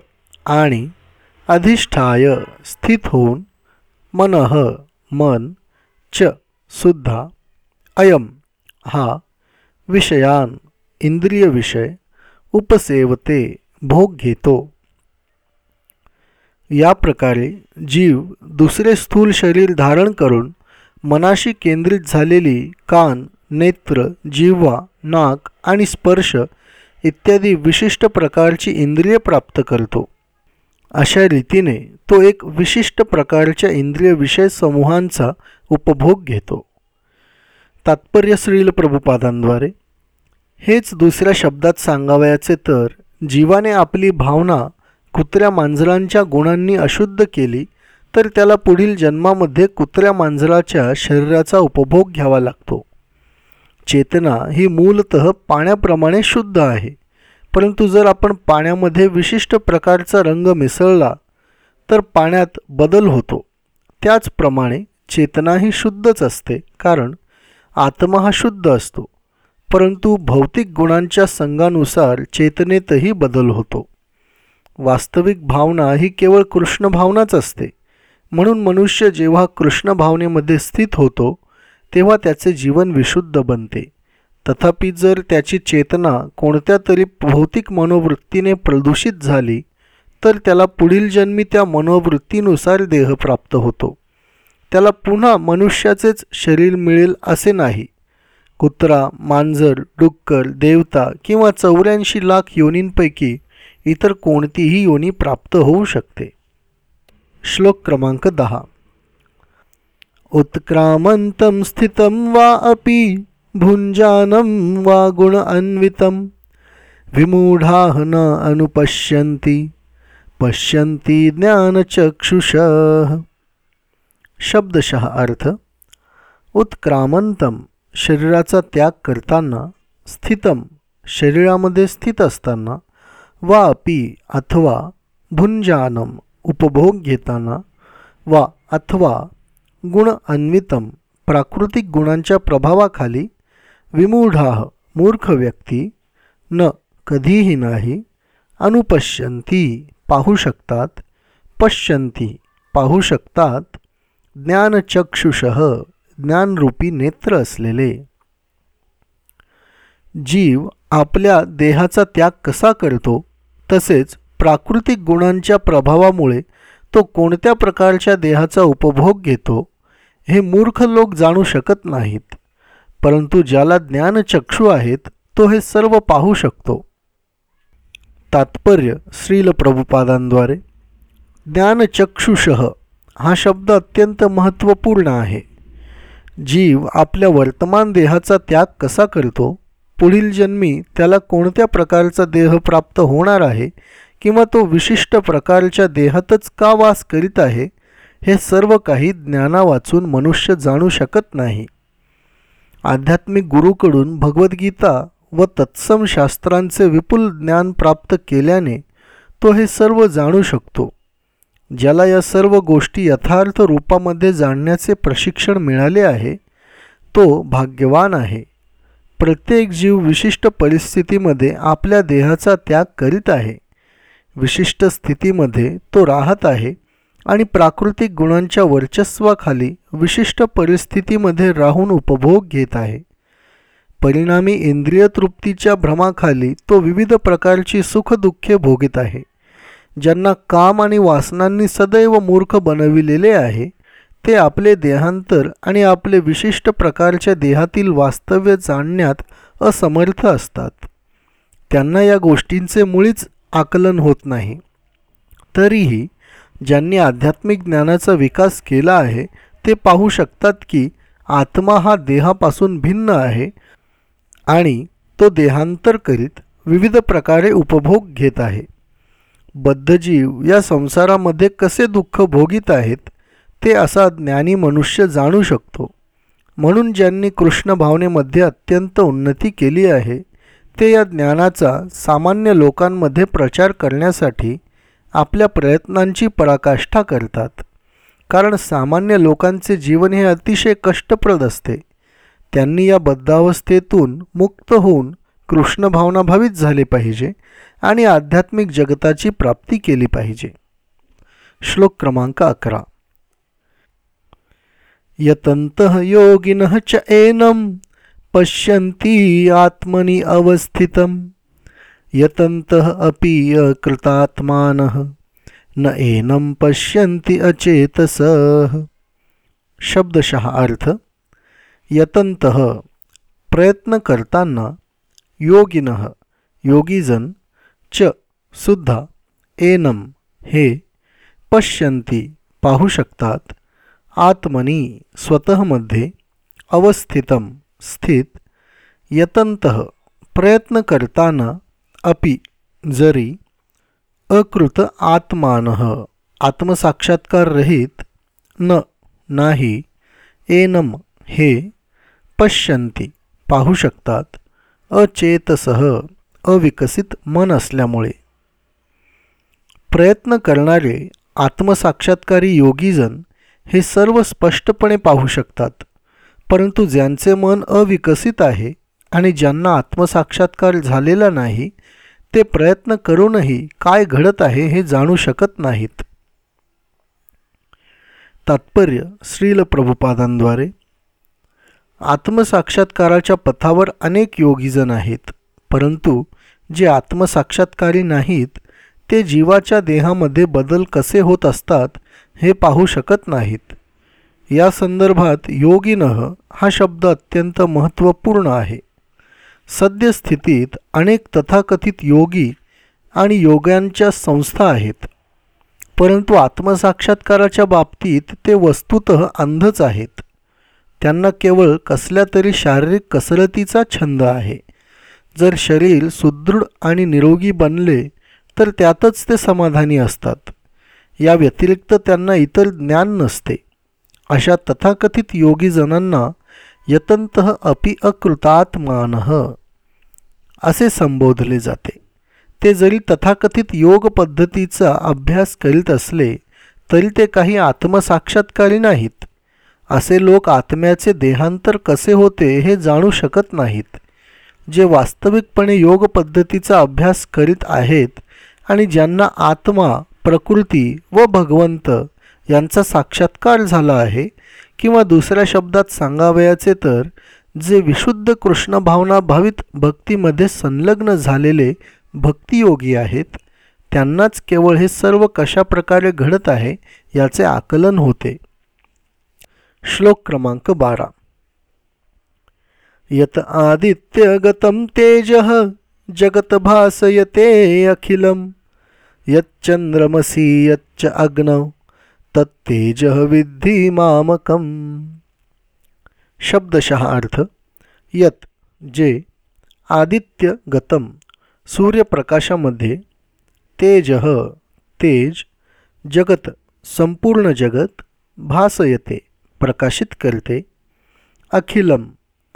S1: आणि अधिष्ठाय स्थित होऊन मनः मन च सुद्धा अयम हा विषयान इंद्रिय विषय उपसेवते भोग घेतो. या प्रकारे जीव दुसरे स्थूल शरीर धारण करून मनाशी केंद्रित झालेली कान नेत्र जिव्हा नाक आणि स्पर्श इत्यादी विशिष्ट प्रकारची इंद्रिय प्राप्त करतो. अशा रीतीने तो एक विशिष्ट प्रकारच्या इंद्रिय विषय समूहांचा उपभोग घेतो. तात्पर्य श्रील प्रभुपादांद्वारे हेच दुसऱ्या शब्दात सांगावयाचे तर जीवाने आपली भावना कुत्र्या मांजरांच्या गुणांनी अशुद्ध केली तर त्याला पुढील जन्मामध्ये कुत्र्या मांजराच्या शरीराचा उपभोग घ्यावा लागतो. चेतना ही मूलत पाण्याप्रमाणे शुद्ध आहे. परंतु जर आपण पाण्यामध्ये विशिष्ट प्रकारचा रंग मिसळला तर पाण्यात बदल होतो. त्याचप्रमाणे चेतना ही शुद्धच असते कारण आत्मा हा शुद्ध असतो. परंतु भौतिक गुणांच्या संघानुसार चेतनेतही बदल होतो. वास्तविक भावना ही केवळ कृष्ण भावनाच असते. म्हणून मनुष्य जेव्हा कृष्ण भावनेमध्ये स्थित होतो तेव्हा त्याचे जीवन विशुद्ध बनते. तथापि जर त्याची चेतना कोणत्या तरी भौतिक मनोवृत्तीने प्रदूषित झाली तर त्याला पुढील जन्मी त्या मनोवृत्तीनुसार देह प्राप्त होतो. त्याला पुन्हा मनुष्याचेच शरीर मिळेल असे नाही. कुत्रा मांजर डुक्कर देवता किंवा चौऱ्याऐंशी लाख योनींपैकी इतर कोणतीही योनी प्राप्त होऊ शकते. श्लोक क्रमांक दहा. उत्क्रामंतं स्थितं वा अपि भुञ्जानं वा गुण अन्वितं। विमूढाः न अनुपश्यन्ति पश्यन्ति ज्ञानचक्षुषः। शब्दशः अर्थ उत्क्रामंतम शरीराचा त्याग करताना स्थितम शरीरामध्ये स्थित असताना वा अपि अथवा भुंजानम उपभोग घेताना वा अथवा गुण अन्वितम प्राकृतिक गुणांच्या प्रभावाखाली विमूढाह मूर्ख व्यक्ती न कधीही नाही अनुपश्यंती पाहू शकतात पश्यंती पाहू शकतात ज्ञानचक्षुषः ज्ञानरूपी नेत्र असलेले. जीव आपल्या देहाचा त्याग कसा करतो तसेच प्राकृतिक गुणांच्या प्रभावामुळे तो कोणत्या प्रकारच्या देहाचा उपभोग घेतो हे मूर्ख लोक जाणू शकत नाहीत परंतु ज्याला ज्ञानचक्षू आहेत तो हे सर्व पाहू शकतो. तात्पर्य श्रील प्रभुपादांद्वारे. ज्ञानचक्षुषः हा शब्द अत्यंत महत्त्वपूर्ण आहे. जीव आपल्या वर्तमान देहाचा त्याग कसा करतो? पुढील जन्मी त्याला कोणत्या प्रकारचा देह प्राप्त होणार आहे? किंवा तो विशिष्ट प्रकारच्या देहातच का वास करीत आहे? हे सर्व काही ज्ञाना वाचून मनुष्य जाणू शकत नाही. आध्यात्मिक गुरूकडून भगवद्गीता व तत्सम शास्त्रांचे विपुल ज्ञान प्राप्त केल्याने तो हे सर्व जाणू शकतो. ज्याला या सर्व गोष्टी यथार्थ रूपामध्ये जाणण्याचे प्रशिक्षण मिळाले आहे तो भाग्यवान आहे. प्रत्येक जीव विशिष्ट परिस्थितीमध्ये आपल्या देहाचा त्याग करीत आहे. विशिष्ट स्थितीमध्ये तो राहत आहे आणि प्राकृतिक गुणांच्या वर्चस्वाखाली विशिष्ट परिस्थितीमध्ये राहून उपभोग घेत आहे. परिणामी इंद्रिय तृप्तीच्या भ्रमाखाली तो विविध प्रकारची सुखदुःखे भोगीत आहे. ज्यांना काम आणि वासनांनी सदैव मूर्ख बनविलेले आहे ते आपले देहांतर आणि आपले विशिष्ट प्रकारच्या देहातील वास्तव्य जाणण्यात असमर्थ असतात. त्यांना या गोष्टींचे मुळीच आकलन होत नाही. तरीही ज्यांनी आध्यात्मिक ज्ञानाचा विकास केला आहे ते पाहू शकतात की आत्मा हा देहापासून भिन्न आहे आणि तो देहांतर करीत विविध प्रकारे उपभोग घेत आहे. बद्धजीव या संसारामध्ये कसे दुःख भोगीत आहेत ते असा ज्ञानी मनुष्य जाणू शकतो. म्हणून ज्यांनी कृष्ण भावनेमध्ये अत्यंत उन्नती केली आहे ते या ज्ञानाचा सामान्य लोकांमध्ये प्रचार करण्यासाठी आपल्या प्रयत्नांची पराकाष्ठा करतात. कारण सामान्य लोकांचे जीवन हे अतिशय कष्टप्रद असते. त्यांनी या बद्धावस्थेतून मुक्त होऊन कृष्ण भावनाभावित झाले पाहिजे आणि आध्यात्मिक जगताची प्राप्ती केली पाहिजे. श्लोक क्रमांक अकरा. यतंत योगिन च एनम पश्यन्ती आत्मनी अवस्थितम। यतंत अपि अकृतात्मानः न एनं पश्यन्ति अचेतस। शब्दशः अर्थ यतंत प्रयत्न करताना योगिन योगीजन च सुद्धा एनम हे पश्यंती पाहू शकतात. आत्मनी स्वतःमध्ये अवस्थितम स्थित यतंत प्रयत्न करताना अपि जरी अकृत आत्मान आत्मसाक्षात्कार रहित न नाही एनम हे पश्यंती पाहू शकतात अचेतसह अविकसित मन असल्यामुळे. प्रयत्न करणारे आत्मसाक्षात्कारी योगीजन हे सर्व स्पष्टपणे पाहू शकतात परंतु ज्यांचे मन अविकसित आहे आणि ज्यांना आत्मसाक्षात्कार झालेला नाही ते प्रयत्न करूनही काय घडत आहे हे जाणू शकत नाहीत. तात्पर्य श्रील प्रभुपादांद्वारे. आत्मसाक्षात्काराच्या पथावर अनेक योगीजन आहेत परंतु जे आत्मसाक्षात्कारी नाहीत ते जीवाच्या देहामध्ये बदल कसे होत असतात हे पाहू शकत नाहीत. या संदर्भात योगिनः हा शब्द अत्यंत महत्त्वपूर्ण आहे. सद्यस्थितीत अनेक तथाकथित योगी आणि योग्यांच्या संस्था आहेत परंतु आत्मसाक्षात्काराच्या बाबतीत ते वस्तुत अंधच आहेत. त्यांना केवळ कसल्या तरी शारीरिक कसरतीचा छंद आहे. जर शरीर सुदृढ आणि निरोगी बनले तर त्यातच ते समाधानी असतात. या व्यतिरिक्त त्यांना इतर ज्ञान नसते. अशा तथाकथित योगीजनांना यतंत अपि अकृतात्मान असे संबोधले जाते. ते जरी तथाकथित योग पद्धतीचा अभ्यास करीत असले तरी ते काही आत्मसाक्षात्कारी नाहीत. असे लोक आत्म्याचे देहांतर कसे होते हे जाणू शकत नाहीत. जे वास्तविकपणे योग पद्धतीचा अभ्यास करीत आहेत आणि ज्यांना आत्मा प्रकृती व भगवंत यांचा साक्षात्कार झाला आहे किंवा दुसऱ्या शब्दात सांगावयाचे तर जे विशुद्ध कृष्ण भावना भावित भक्तीमध्ये संलग्न झालेले भक्तियोगी आहेत त्यांनाच केवळ हे सर्व कशा प्रकारे घडत आहे याचे आकलन होते. श्लोक क्रमांक बारा. यत आदित्यगतं तेज जगत भासयते अखिलम। यच्चंद्रमसी यच्च अग्नव तत्तेज विद्धि मामकम। शब्दशः अर्थ यत जे आदित्य गतम सूर्यप्रकाशामध्ये तेज तेज जगत संपूर्ण जगत भासयते प्रकाशित करते अखिलम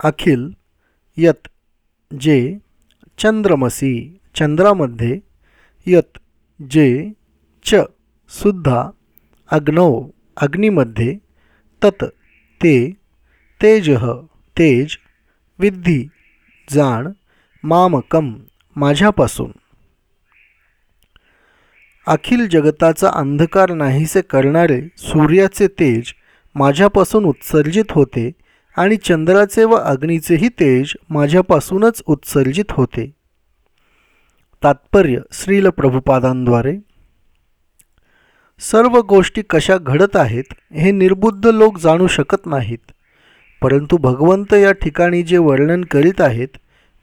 S1: अखिल यत जे चंद्रमसी चंद्रामध्ये यत जे च सुद्धा अग्नौ अग्नीमध्ये तत ते तेजह तेज विद्धी जाण मामकम माझ्यापासून. अखिल जगताचा अंधकार नाहीसे करणारे सूर्याचे तेज माझ्यापासून उत्सर्जित होते आणि चंद्राचे व अग्नीचेही तेज माझ्यापासूनच उत्सर्जित होते. तात्पर्य श्रील प्रभुपादांद्वारे. सर्व गोष्टी कशा घडत आहेत हे निर्बुद्ध लोक जाणू शकत नाहीत. परंतु भगवंत या ठिकाणी जे वर्णन करीत आहेत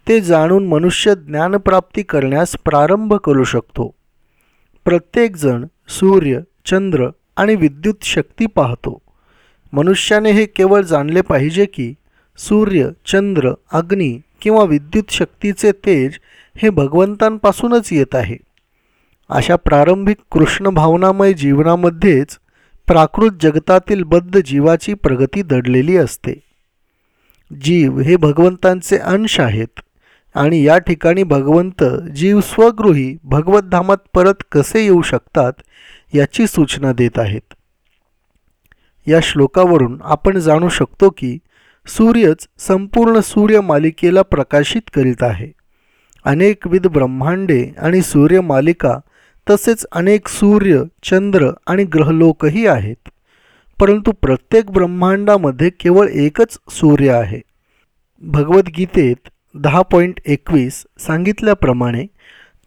S1: ते जाणून मनुष्य ज्ञानप्राप्ती करण्यास प्रारंभ करू शकतो. प्रत्येकजण सूर्य चंद्र आणि विद्युत शक्ती पाहतो. मनुष्याने हे केवळ जाणले पाहिजे की सूर्य चंद्र अग्नी किंवा विद्युत शक्तीचे तेज हे भगवंतांपासूनच येत आहे. अशा प्रारंभिक कृष्ण भावनामय जीवनामध्येच प्राकृत जगतातील बद्ध जीवाची प्रगती दडलेली असते. जीव हे भगवंतांचे अंश आहेत आणि या ठिकाणी भगवंत जीव स्वगृही भगवतधामात परत कसे येऊ शकतात याची सूचना देत आहेत. या श्लोकावरून आपण जाणू शकतो की सूर्यच संपूर्ण सूर्यमालिकेला प्रकाशित करीत आहे. अनेकविध ब्रह्मांडे आणि सूर्यमालिका तसेच अनेक सूर्य चंद्र आणि ग्रहलोकही आहेत. परंतु प्रत्येक ब्रह्मांडामध्ये केवळ एकच सूर्य आहे. भगवद्गीतेत दहा पॉईंट एकवीस सांगितल्याप्रमाणे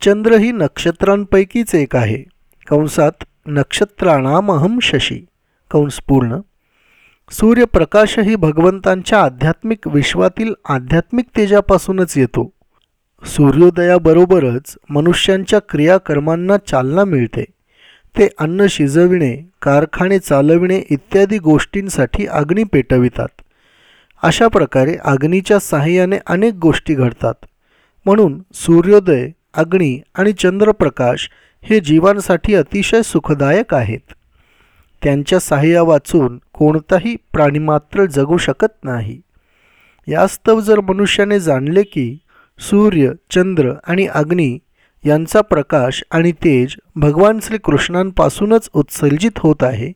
S1: चंद्र ही नक्षत्रांपैकीच एक आहे. कंसात नक्षत्राणामहम शशी. कंस पूर्ण. सूर्यप्रकाश ही भगवंतांच्या आध्यात्मिक विश्वातील आध्यात्मिक तेजापासूनच येतो. सूर्योदयाबरोबरच मनुष्यांच्या क्रियाकर्मांना चालना मिळते. ते अन्न शिजविणे कारखाने चालविणे इत्यादी गोष्टींसाठी अग्नी पेटवितात. अशा प्रकारे अग्नीच्या साहाय्याने अनेक गोष्टी घडतात. म्हणून सूर्योदय अग्नी आणि चंद्रप्रकाश हे जीवांसाठी अतिशय सुखदायक आहेत. त्यांच्या साह्या वाचून कोणताही प्राणीमात्र जगू शकत नाही. यास्तव जर मनुष्याने जाणले की सूर्य चंद्र आणि अग्नी यांचा प्रकाश आणि तेज भगवान श्रीकृष्णांपासूनच उत्सर्जित होत आहे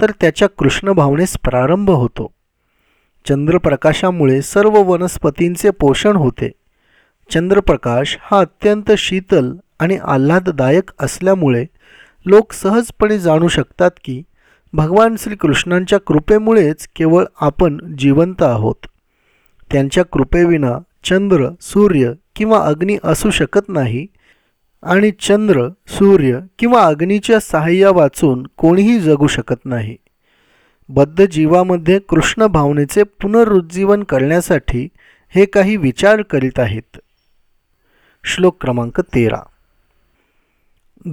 S1: तर त्याच्या कृष्ण भावनेस प्रारंभ होतो. चंद्रप्रकाशामुळे सर्व वनस्पतींचे पोषण होते. चंद्रप्रकाश हा अत्यंत शीतल आणि आल्हाददायक असल्यामुळे लोक सहजपणे जाणू शकतात की भगवान श्रीकृष्णांच्या कृपेमुळेच केवळ आपण जिवंत आहोत. त्यांच्या कृपेविना चंद्र सूर्य किंवा अग्नी असू शकत नाही आणि चंद्र सूर्य किंवा अग्नीच्या सहाय्या वाचून कोणीही जगू शकत नाही. बद्ध जीवामध्ये कृष्ण भावनेचे पुनरुज्जीवन करण्यासाठी हे काही विचार करीत आहेत. श्लोक क्रमांक तेरा.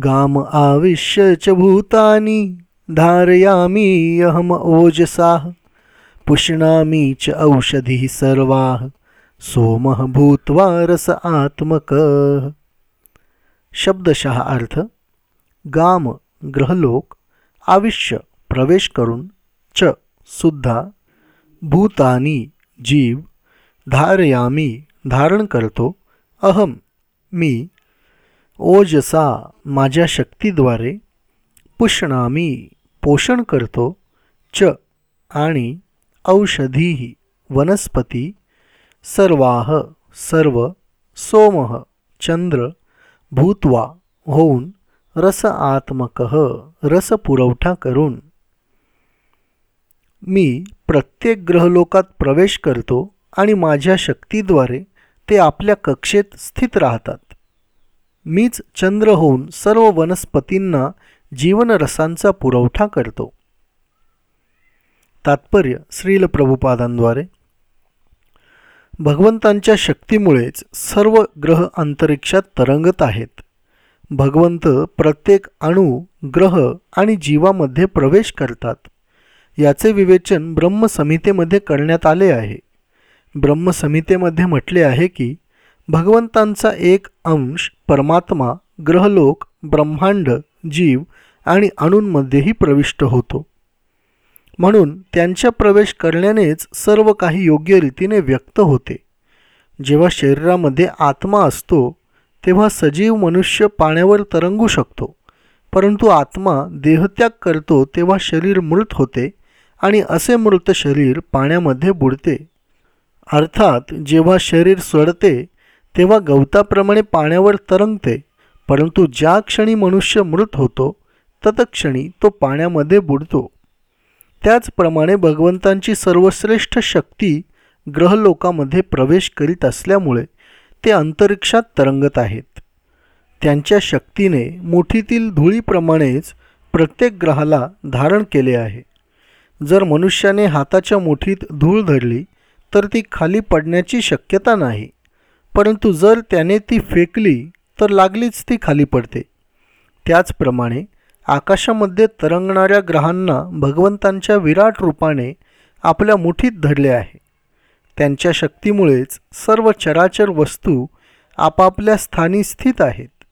S1: गाम आविश्य च भूतानी धारयामी अहम ओजसा, पुष्णामी च औषधी सर्वाः, सोमः भूत्वा रस आत्मक। शब्दशः अर्थ, गाम, ग्रहलोक, आविष्य, प्रवेश करून च सुद्धा भूतानी, जीव, धारयामी, धारण करतो, अहम, मी, ओजसा, माझ्या शक्तीद्वारे, पुष्णामी पोषण करतो च आणि औषधीही वनस्पती सर्वाह सर्व सोमः चंद्र भूत्वा होऊन रस आत्मक रस पुरवठा करून. मी प्रत्येक ग्रहलोकात प्रवेश करतो आणि माझ्या शक्तीद्वारे ते आपल्या कक्षेत स्थित राहतात. मीच चंद्र होऊन सर्व वनस्पतींना जीवनरसांचा पुरवठा करतो. तात्पर्य श्रील प्रभुपादांद्वारे. भगवंतांच्या शक्तीमुळेच सर्व ग्रह अंतरिक्षात तरंगत आहेत. भगवंत प्रत्येक अणू ग्रह आणि जीवामध्ये प्रवेश करतात. याचे विवेचन ब्रह्मसंहितेमध्ये करण्यात आले आहे. ब्रह्मसंहितेमध्ये म्हटले आहे की भगवंतांचा एक अंश परमात्मा ग्रहलोक ब्रह्मांड जीव आणि अणूंमध्येही प्रविष्ट होतो. म्हणून त्यांच्या प्रवेश करण्यानेच सर्व काही योग्य रीतीने व्यक्त होते. जेव्हा शरीरामध्ये आत्मा असतो तेव्हा सजीव मनुष्य पाण्यावर तरंगू शकतो. परंतु आत्मा देहत्याग करतो तेव्हा शरीर मृत होते आणि असे मृत शरीर पाण्यामध्ये बुडते. अर्थात जेव्हा शरीर सडते तेव्हा गवताप्रमाणे पाण्यावर तरंगते. परंतु ज्या क्षणी मनुष्य मृत होतो तत्क्षणी तो पाण्यामध्ये बुडतो. त्याचप्रमाणे भगवंतांची सर्वश्रेष्ठ शक्ती ग्रहलोकामध्ये प्रवेश करीत असल्यामुळे ते अंतरिक्षात तरंगत आहेत. त्यांच्या शक्तीने मुठीतील धुळीप्रमाणेच प्रत्येक ग्रहाला धारण केले आहे. जर मनुष्याने हाताच्या मुठीत धूळ धरली तर ती खाली पडण्याची शक्यता नाही. परंतु जर त्याने ती फेकली तर लागलीच ती खाली पडते. त्याचप्रमाणे आकाशामध्ये तरंगणाऱ्या ग्रहांना भगवंतांच्या विराट रूपाने आपल्या मुठीत धरले आहे. त्यांच्या शक्तीमुळेच सर्व चराचर वस्तू आपापल्या स्थानी स्थित आहेत.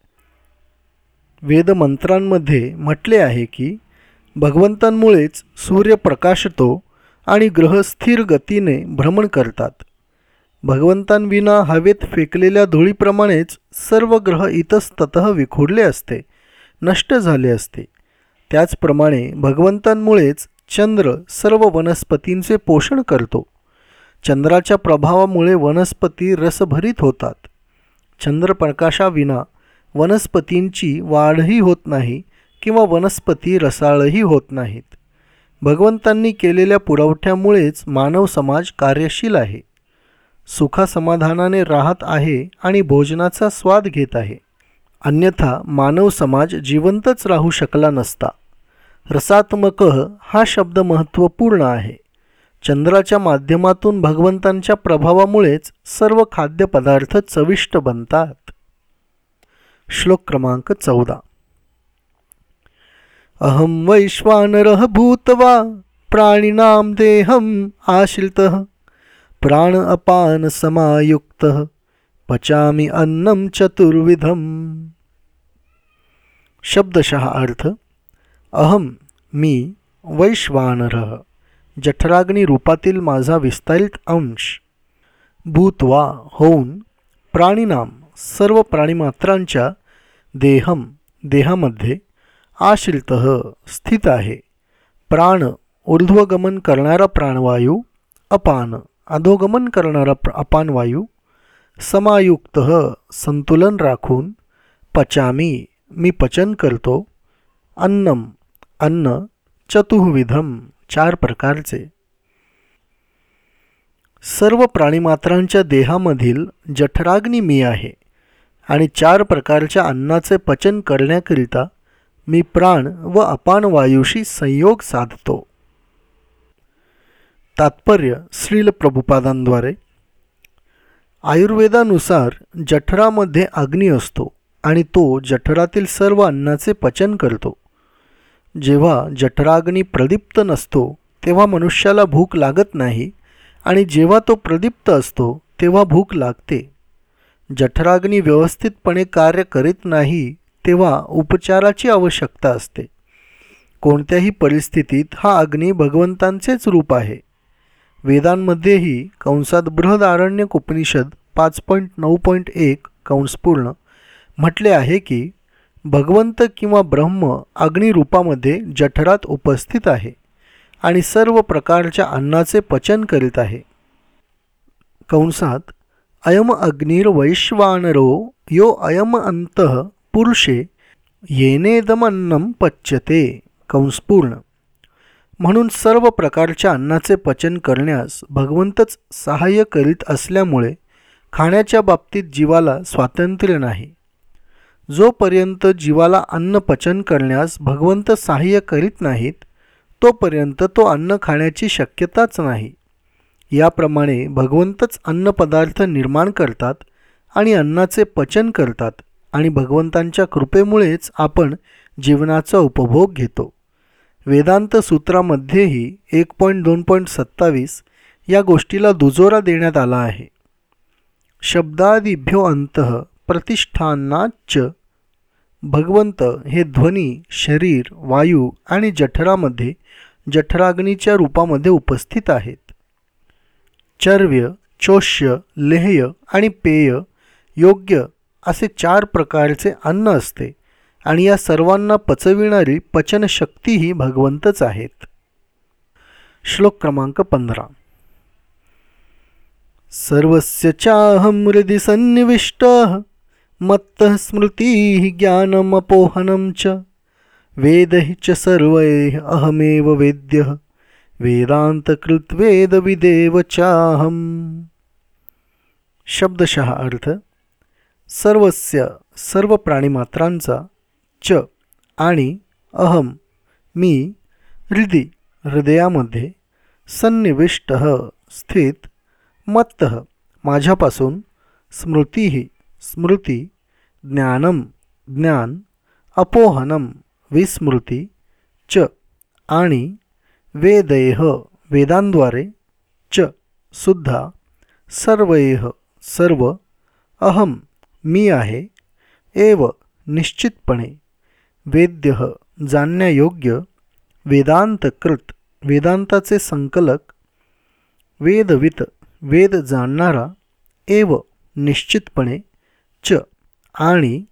S1: वेदमंत्रांमध्ये म्हटले आहे की भगवंतांमुळेच सूर्य प्रकाशतो आणि ग्रह स्थिर गतीने भ्रमण करतात. भगवंतांविना हवेत फेकलेल्या धुळीप्रमाणेच सर्व ग्रह इतस्तत विखुरले असते नष्ट झाले असते. त्याचप्रमाणे भगवंतांमुळेच चंद्र सर्व वनस्पतींचे पोषण करतो. चंद्राच्या प्रभावामुळे वनस्पती रसभरीत होतात. चंद्रप्रकाशाविना वनस्पतींची वाढही होत नाही किंवा वनस्पती रसाळही होत नाहीत. भगवंतांनी केलेल्या पुरवठ्यामुळेच मानव समाज कार्यशील आहे. सुखासमाधानाने राहत आहे आणि भोजनाचा स्वाद घेत आहे. अन्यथा मानव समाज जिवंतच राहू शकला नसता. रसात्मक हा शब्द महत्त्वपूर्ण आहे. चंद्राच्या माध्यमातून भगवंतांच्या प्रभावामुळेच सर्व खाद्यपदार्थ चविष्ट बनतात. श्लोक क्रमांक चौदा. अहम वैश्वानरः भूतवा प्राणिनां देहम आश्रित प्राण अपान समायुक्त पचामी अन्नम चतुर्विधम। शब्दशः अर्थ अहम मी वैश्वानर जठराग्नी रूपातील माझा विस्तारित अंश भूतवा होऊन प्राणीनाम सर्व प्राणीमात्रांच्या देहम देहामध्ये आश्रित स्थित आहे। प्राण ऊर्ध्वगमन करणारा प्राणवायू अपान। अधोगमन करणारा अपानवायू समायुक्त संतुलन राखून पचामी मी पचन करतो अन्नम अन्न चतुर्विधम चार प्रकारचे. सर्व प्राणीमात्रांच्या देहामधील जठराग्नी मी आहे आणि चार प्रकारच्या अन्नाचे पचन करण्याकरिता मी प्राण व अपान वायूशी संयोग साधतो. तात्पर्य श्रील प्रभुपादांद्वारे. आयुर्वेदानुसार जठरामध्ये अग्नी असतो आणि तो जठरातील सर्व अन्नाचे पचन करतो. जेव्हा जठराग्नी प्रदीप्त नसतो तेव्हा मनुष्याला भूक लागत नाही आणि जेव्हा तो प्रदीप्त असतो तेव्हा भूक लागते. जठराग्नी व्यवस्थितपणे कार्य करीत नाही तेव्हा उपचाराची आवश्यकता असते. कोणत्याही परिस्थितीत हा अग्नी भगवंतांचेच रूप आहे. वेदांमध्येही कंसात बृहदारण्यक उपनिषद पाच पॉईंट नऊ पॉईंट एक कंसपूर्ण म्हटले आहे की भगवंत किंवा ब्रह्म अग्निरूपामध्ये जठरात उपस्थित आहे आणि सर्व प्रकारच्या अन्नाचे पचन करीत आहे. कंसात अयम अग्निर्वैश्वानरो यो अयम अंत पुरुषे येनेदमन्नम पच्यते कंसपूर्ण म्हणून सर्व प्रकारच्या अन्नाचे पचन करण्यास भगवंतच सहाय्य करीत असल्यामुळे खाण्याच्या बाबतीत जीवाला स्वातंत्र्य नाही. जोपर्यंत जीवाला अन्न पचन करण्यास भगवंत सहाय्य करीत नाहीत तोपर्यंत तो अन्न खाण्याची शक्यताच नाही. याप्रमाणे भगवंतच अन्नपदार्थ निर्माण करतात आणि अन्नाचे पचन करतात आणि भगवंतांच्या कृपेमुळेच आपण जीवनाचा उपभोग घेतो. वेदांत सूत्रामध्येही एक पॉईंट दोन पॉईंट सत्तावीस या गोष्टीला दुजोरा देण्यात आला आहे. शब्दादिभ्यो अंत प्रतिष्ठानाच भगवंत हे ध्वनी शरीर वायू आणि जठरामध्ये जठराग्नीच्या रूपामध्ये उपस्थित आहेत. चर्व्य चोष्य लेह्य आणि पेय योग्य असे चार प्रकारचे अन्न असते. आणि या सर्वांना पचविणारी पचनशक्तीही भगवंतच आहेत. श्लोक क्रमांक पंधरा. सर्वस्य चाहं हृदि सन्निविष्ट मत्तः स्मृती ज्ञानमपोहनं च वेदैः च सर्वैः अहमेव वेद्यः विदेव चाहम। शब्दशः अर्थ सर्वस्य सर्व प्राणीमात्रांचा च आणि अहम. मी हृदय हृदयामध्ये सन्निविष्ट स्थित मत्त. माझ्यापासून स्मृती स्मृती ज्ञानम ज्ञान अपोहनम विस्मृती च आणि वेदैह वेदांद्वारे च सुद्धा सर्वैह सर्व अहम मी आहे एव निश्चितपणे वेद्य जाणण्यायोग्य वेदांतकृत वेदांताचे संकलक वेदवित वेद जाणणारा एव निश्चितपणे च आणि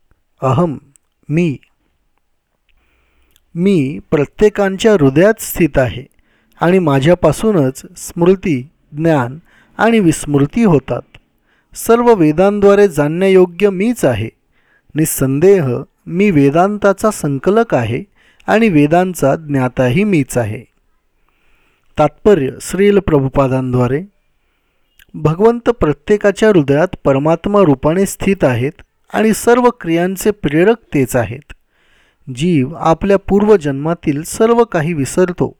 S1: अहम मी. मी प्रत्येकांच्या हृदयात स्थित आहे आणि माझ्यापासूनच स्मृती ज्ञान आणि विस्मृती होतात. सर्व वेदांद्वारे जाणण्यायोग्य मीच आहे. निसंदेह मी वेदांताचा संकलक आहे आणि वेदांचा ज्ञाताही मीच आहे. तात्पर्य श्रील प्रभुपादांद्वारे भगवंत प्रत्येकाच्या हृदयात परमात्मा रूपाने स्थित आहेत आणि सर्व क्रियांचे प्रेरक तेच आहेत. जीव आपल्या पूर्वजन्मातील सर्व काही विसरतो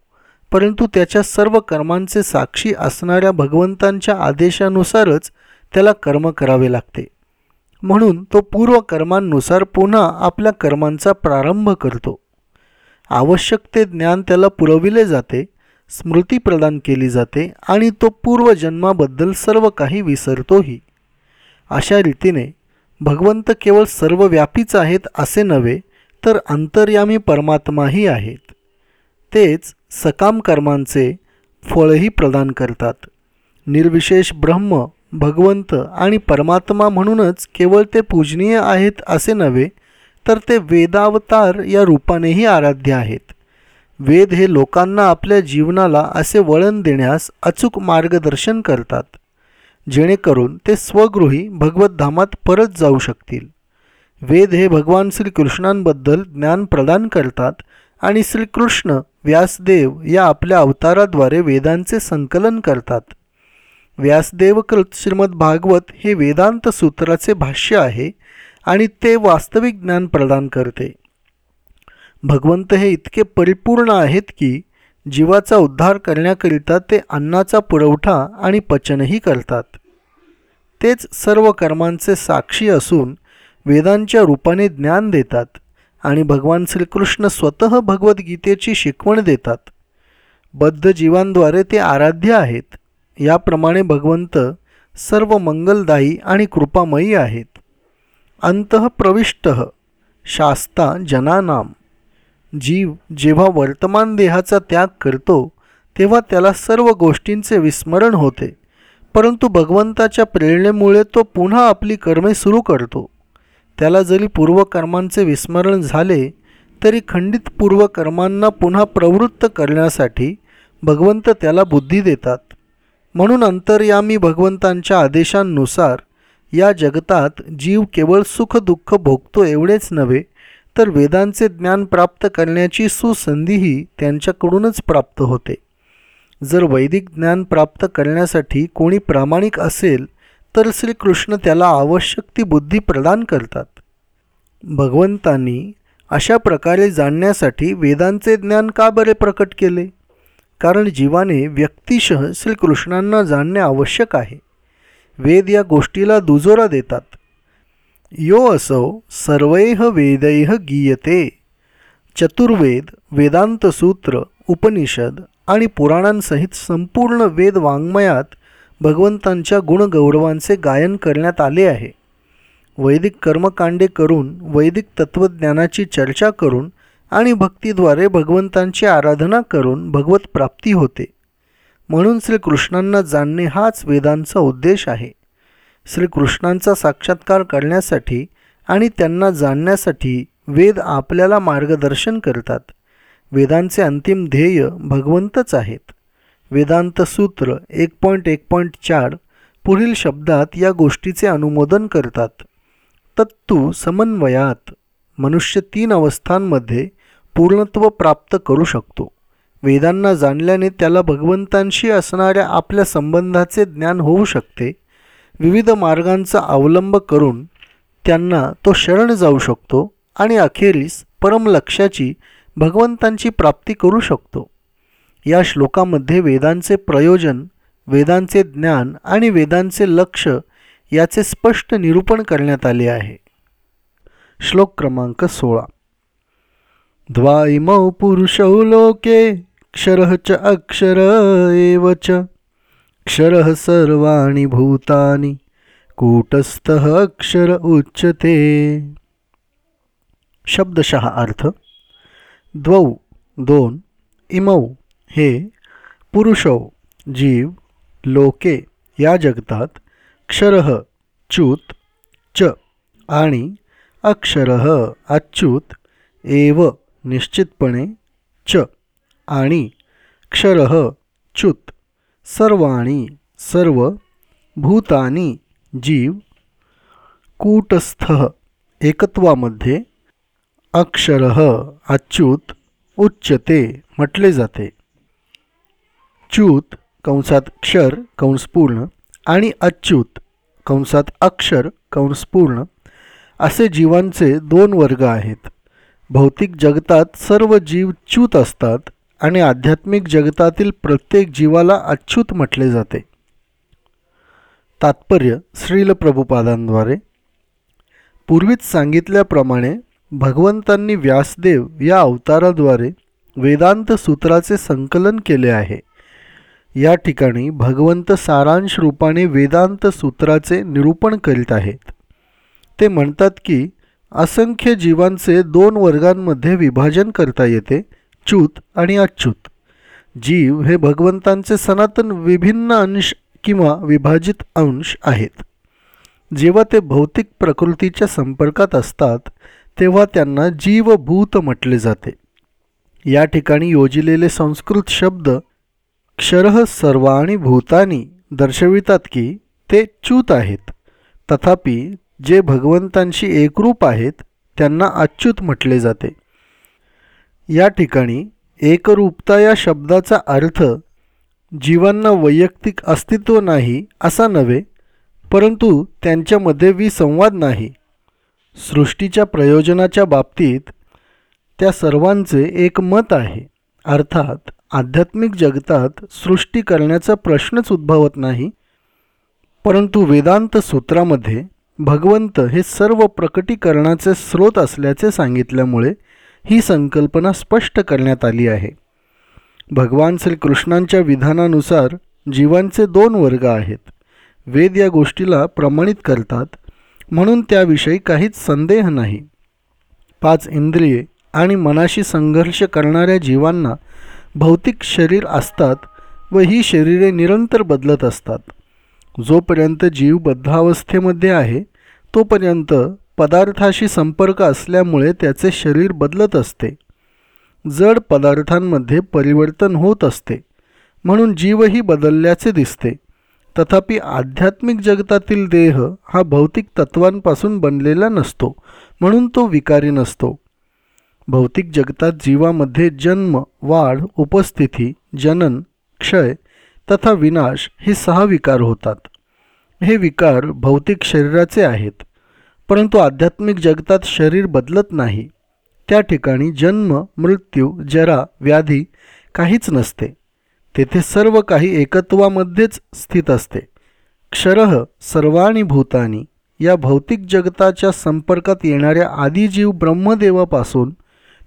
S1: परंतु त्याच्या सर्व कर्मांचे साक्षी असणाऱ्या भगवंतांच्या आदेशानुसारच त्याला कर्म करावे लागते. म्हणून तो पूर्व कर्मांनुसार पुन्हा आपल्या कर्मांचा प्रारंभ करतो. आवश्यक ते ज्ञान त्याला पुरविले जाते स्मृती प्रदान केली जाते आणि तो पूर्वजन्माबद्दल सर्व काही विसरतोही. अशा रीतीने भगवंत केवळ सर्व व्यापीच आहेत असे नव्हे तर अंतर्यामी परमात्माही आहेत. तेच सकाम कर्मांचे फळही प्रदान करतात. निर्विशेष ब्रह्म भगवंत आणि परमात्मा म्हणूनच केवळ ते पूजनीय आहेत असे नव्हे तर ते वेदावतार या रूपानेही आराध्य आहेत. वेद हे लोकांना आपल्या जीवनाला असे वळण देण्यास अचूक मार्गदर्शन करतात जेणेकरून ते स्वगृही भगवतधामात परत जाऊ शकतील. वेद हे भगवान श्रीकृष्णांबद्दल ज्ञान प्रदान करतात आणि श्रीकृष्ण व्यासदेव या आपल्या अवताराद्वारे वेदांचे संकलन करतात. व्यासदेवकृत श्रीमद भागवत हे वेदांत सूत्राचे भाष्य आहे आणि ते वास्तविक ज्ञान प्रदान करते. भगवंत हे इतके परिपूर्ण आहेत की जीवाचा उद्धार करण्याकरिता ते अन्नाचा पुरवठा आणि पचनही करतात. तेच सर्व कर्मांचे साक्षी असून वेदांच्या रूपाने ज्ञान देतात आणि भगवान श्रीकृष्ण स्वतः भगवद्गीतेची शिकवण देतात. बद्ध जीवांद्वारे ते आराध्य आहेत. याप्रमाणे भगवंत सर्व मंगलदायी आणि कृपामयी आहेत. अंतःप्रविष्ट शास्ता जनानाम. जीव जेव्हा वर्तमान देहाचा त्याग करतो तेव्हा त्याला सर्व गोष्टींचे विस्मरण होते. परंतु भगवंताच्या प्रेरणेमुळे तो पुन्हा आपली कर्मे सुरू करतो. त्याला जरी पूर्वकर्मांचे विस्मरण झाले तरी खंडित पूर्वकर्मांना पुन्हा प्रवृत्त करण्यासाठी भगवंत त्याला बुद्धी देतात. म्हणून अंतर्यामी भगवंतांच्या आदेशांनुसार या जगतात जीव केवळ सुखदुःख भोगतो एवढेच नव्हे तर वेदांचे ज्ञान प्राप्त करण्याची सुसंधीही त्यांच्याकडूनच प्राप्त होते. जर वैदिक ज्ञान प्राप्त करण्यासाठी कोणी प्रामाणिक असेल तर श्रीकृष्ण त्याला आवश्यक ती बुद्धी प्रदान करतात. भगवंतांनी अशा प्रकारे जाणण्यासाठी वेदांचे ज्ञान का बरे प्रकट केले? कारण जीवाने व्यक्तिशः श्रीकृष्णांना जाणणे आवश्यक आहे. वेद या गोष्टीला दुजोरा देतात. यो असो सर्वैह वेदैह गीयते. चतुर्वेद वेदांतसूत्र उपनिषद आणि पुराणांसहित संपूर्ण वेद वाङ्मयात भगवंतांच्या गुणगौरवांचे गायन करण्यात आले आहे. वैदिक कर्मकांडे करून वैदिक तत्त्वज्ञानाची चर्चा करून आणि भक्तीद्वारे भगवंतांची आराधना करून भगवत प्राप्ती होते. म्हणून श्रीकृष्णांना जाणणे हाच वेदांचा उद्देश आहे. श्रीकृष्णांचा साक्षात्कार करण्यासाठी आणि त्यांना जाणण्यासाठी वेद आपल्याला मार्गदर्शन करतात. वेदांचे अंतिम ध्येय भगवंतच आहेत. वेदांत सूत्र एक पॉईंट एक पॉईंट चार पुढील शब्दात या गोष्टीचे अनुमोदन करतात. तत्तू समन्वयात. मनुष्य तीन अवस्थांमध्ये पूर्णत्व प्राप्त करू शकतो. वेदांना जाणल्याने त्याला भगवंतांशी असणाऱ्या आपल्या संबंधाचे ज्ञान होऊ शकते. विविध मार्गांचा अवलंब करून त्यांना तो शरण जाऊ शकतो आणि अखेरीस परमलक्ष्याची भगवंतांची प्राप्ती करू शकतो. या श्लोकामध्ये वेदांचे प्रयोजन वेदांचे ज्ञान आणि वेदांचे लक्ष याचे स्पष्ट निरूपण करण्यात आले आहे. श्लोक क्रमांक सोळा. द्वाइमौ पुरुषौ लोके क्षर च अक्षर एव च। क्षर सर्वाणि भूतानि कूटस्थ अक्षर उच्यते। शब्दशः अर्थ द्वौ दोन इमौ हे पुरुषौ जीव लोके या जगतात क्षर च्युत च आणि अक्षर अच्युत एव। निश्चितपणे च आणि क्षर च्युत. सर्वाणी सर्व भूतानी जीव कूटस्थ एकत्वामध्ये अक्षर अच्युत उच्चते म्हटले जाते. च्यूत कंसात क्षर कंसपूर्ण आणि अच्युत कंसात अक्षर कंसपूर्ण असे जीवांचे दोन वर्ग आहेत. भौतिक जगतात सर्व जीव च्यूत असतात आणि आध्यात्मिक जगतातील प्रत्येक जीवाला अच्युत म्हटले जाते. तात्पर्य श्रील प्रभुपादांद्वारे. पूर्वीच सांगितल्याप्रमाणे भगवंतांनी व्यासदेव या अवताराद्वारे वेदांत सूत्राचे संकलन केले आहे. या ठिकाणी भगवंत सारांश रूपाने वेदांत सूत्राचे निरूपण करीत आहेत. ते म्हणतात की असंख्य जीवांचे दोन वर्गांमध्ये विभाजन करता येते च्यूत आणि अच्युत. जीव हे भगवंतांचे सनातन विभिन्न अंश किंवा विभाजित अंश आहेत. जेव्हा ते भौतिक प्रकृतीच्या संपर्कात असतात तेव्हा त्यांना जीवभूत म्हटले जाते. या ठिकाणी योजिलेले संस्कृत शब्द क्षरः सर्वाणी भूतानी दर्शवितात की ते च्यूत आहेत. तथापि जे भगवंतांशी एकरूप आहेत त्यांना अच्युत म्हटले जाते. या ठिकाणी एकरूपता या शब्दाचा अर्थ जीवांना वैयक्तिक अस्तित्व नाही असा नव्हे परंतु त्यांच्यामध्ये विसंवाद नाही. सृष्टीच्या प्रयोजनाच्या बाबतीत त्या सर्वांचे एक मत आहे. अर्थात आध्यात्मिक जगतात सृष्टी करण्याचा प्रश्नच उद्भवत नाही परंतु वेदांत सूत्रामध्ये भगवंत हे सर्व प्रकटीकरणाचे स्रोत असल्याचे सांगितल्यामुळे ही संकल्पना स्पष्ट करण्यात आली आहे. भगवान श्रीकृष्णांच्या विधानानुसार जीवांचे दोन वर्ग आहेत. वेद या गोष्टीला प्रमाणित करतात म्हणून त्याविषयी काहीच संदेह नाही. पाच इंद्रिये आणि मनाशी संघर्ष करणाऱ्या जीवांना भौतिक शरीर असतात व ही शरीरे निरंतर बदलत असतात. जोपर्यंत जीव बद्धावस्थेमध्ये आहे तोपर्यंत पदार्थाशी संपर्क असल्यामुळे त्याचे शरीर बदलत असते. जड पदार्थांमध्ये परिवर्तन होत असते म्हणून जीवही बदलल्याचे दिसते. तथापि आध्यात्मिक जगतातील देह हा भौतिक तत्वांपासून बनलेला नसतो म्हणून तो विकारी नसतो. भौतिक जगतात जीवामध्ये जन्म वाढ उपस्थिती जनन क्षय तथा विनाश हे सहा विकार होतात. हे विकार भौतिक शरीराचे आहेत परंतु आध्यात्मिक जगतात शरीर बदलत नाही. त्या ठिकाणी जन्म मृत्यू जरा व्याधी काहीच नसते. तेथे सर्व काही एकत्वामध्येच स्थित असते. क्षरह सर्वाणी भूतानी या भौतिक जगताच्या संपर्कात येणाऱ्या आदिजीव ब्रह्मदेवापासून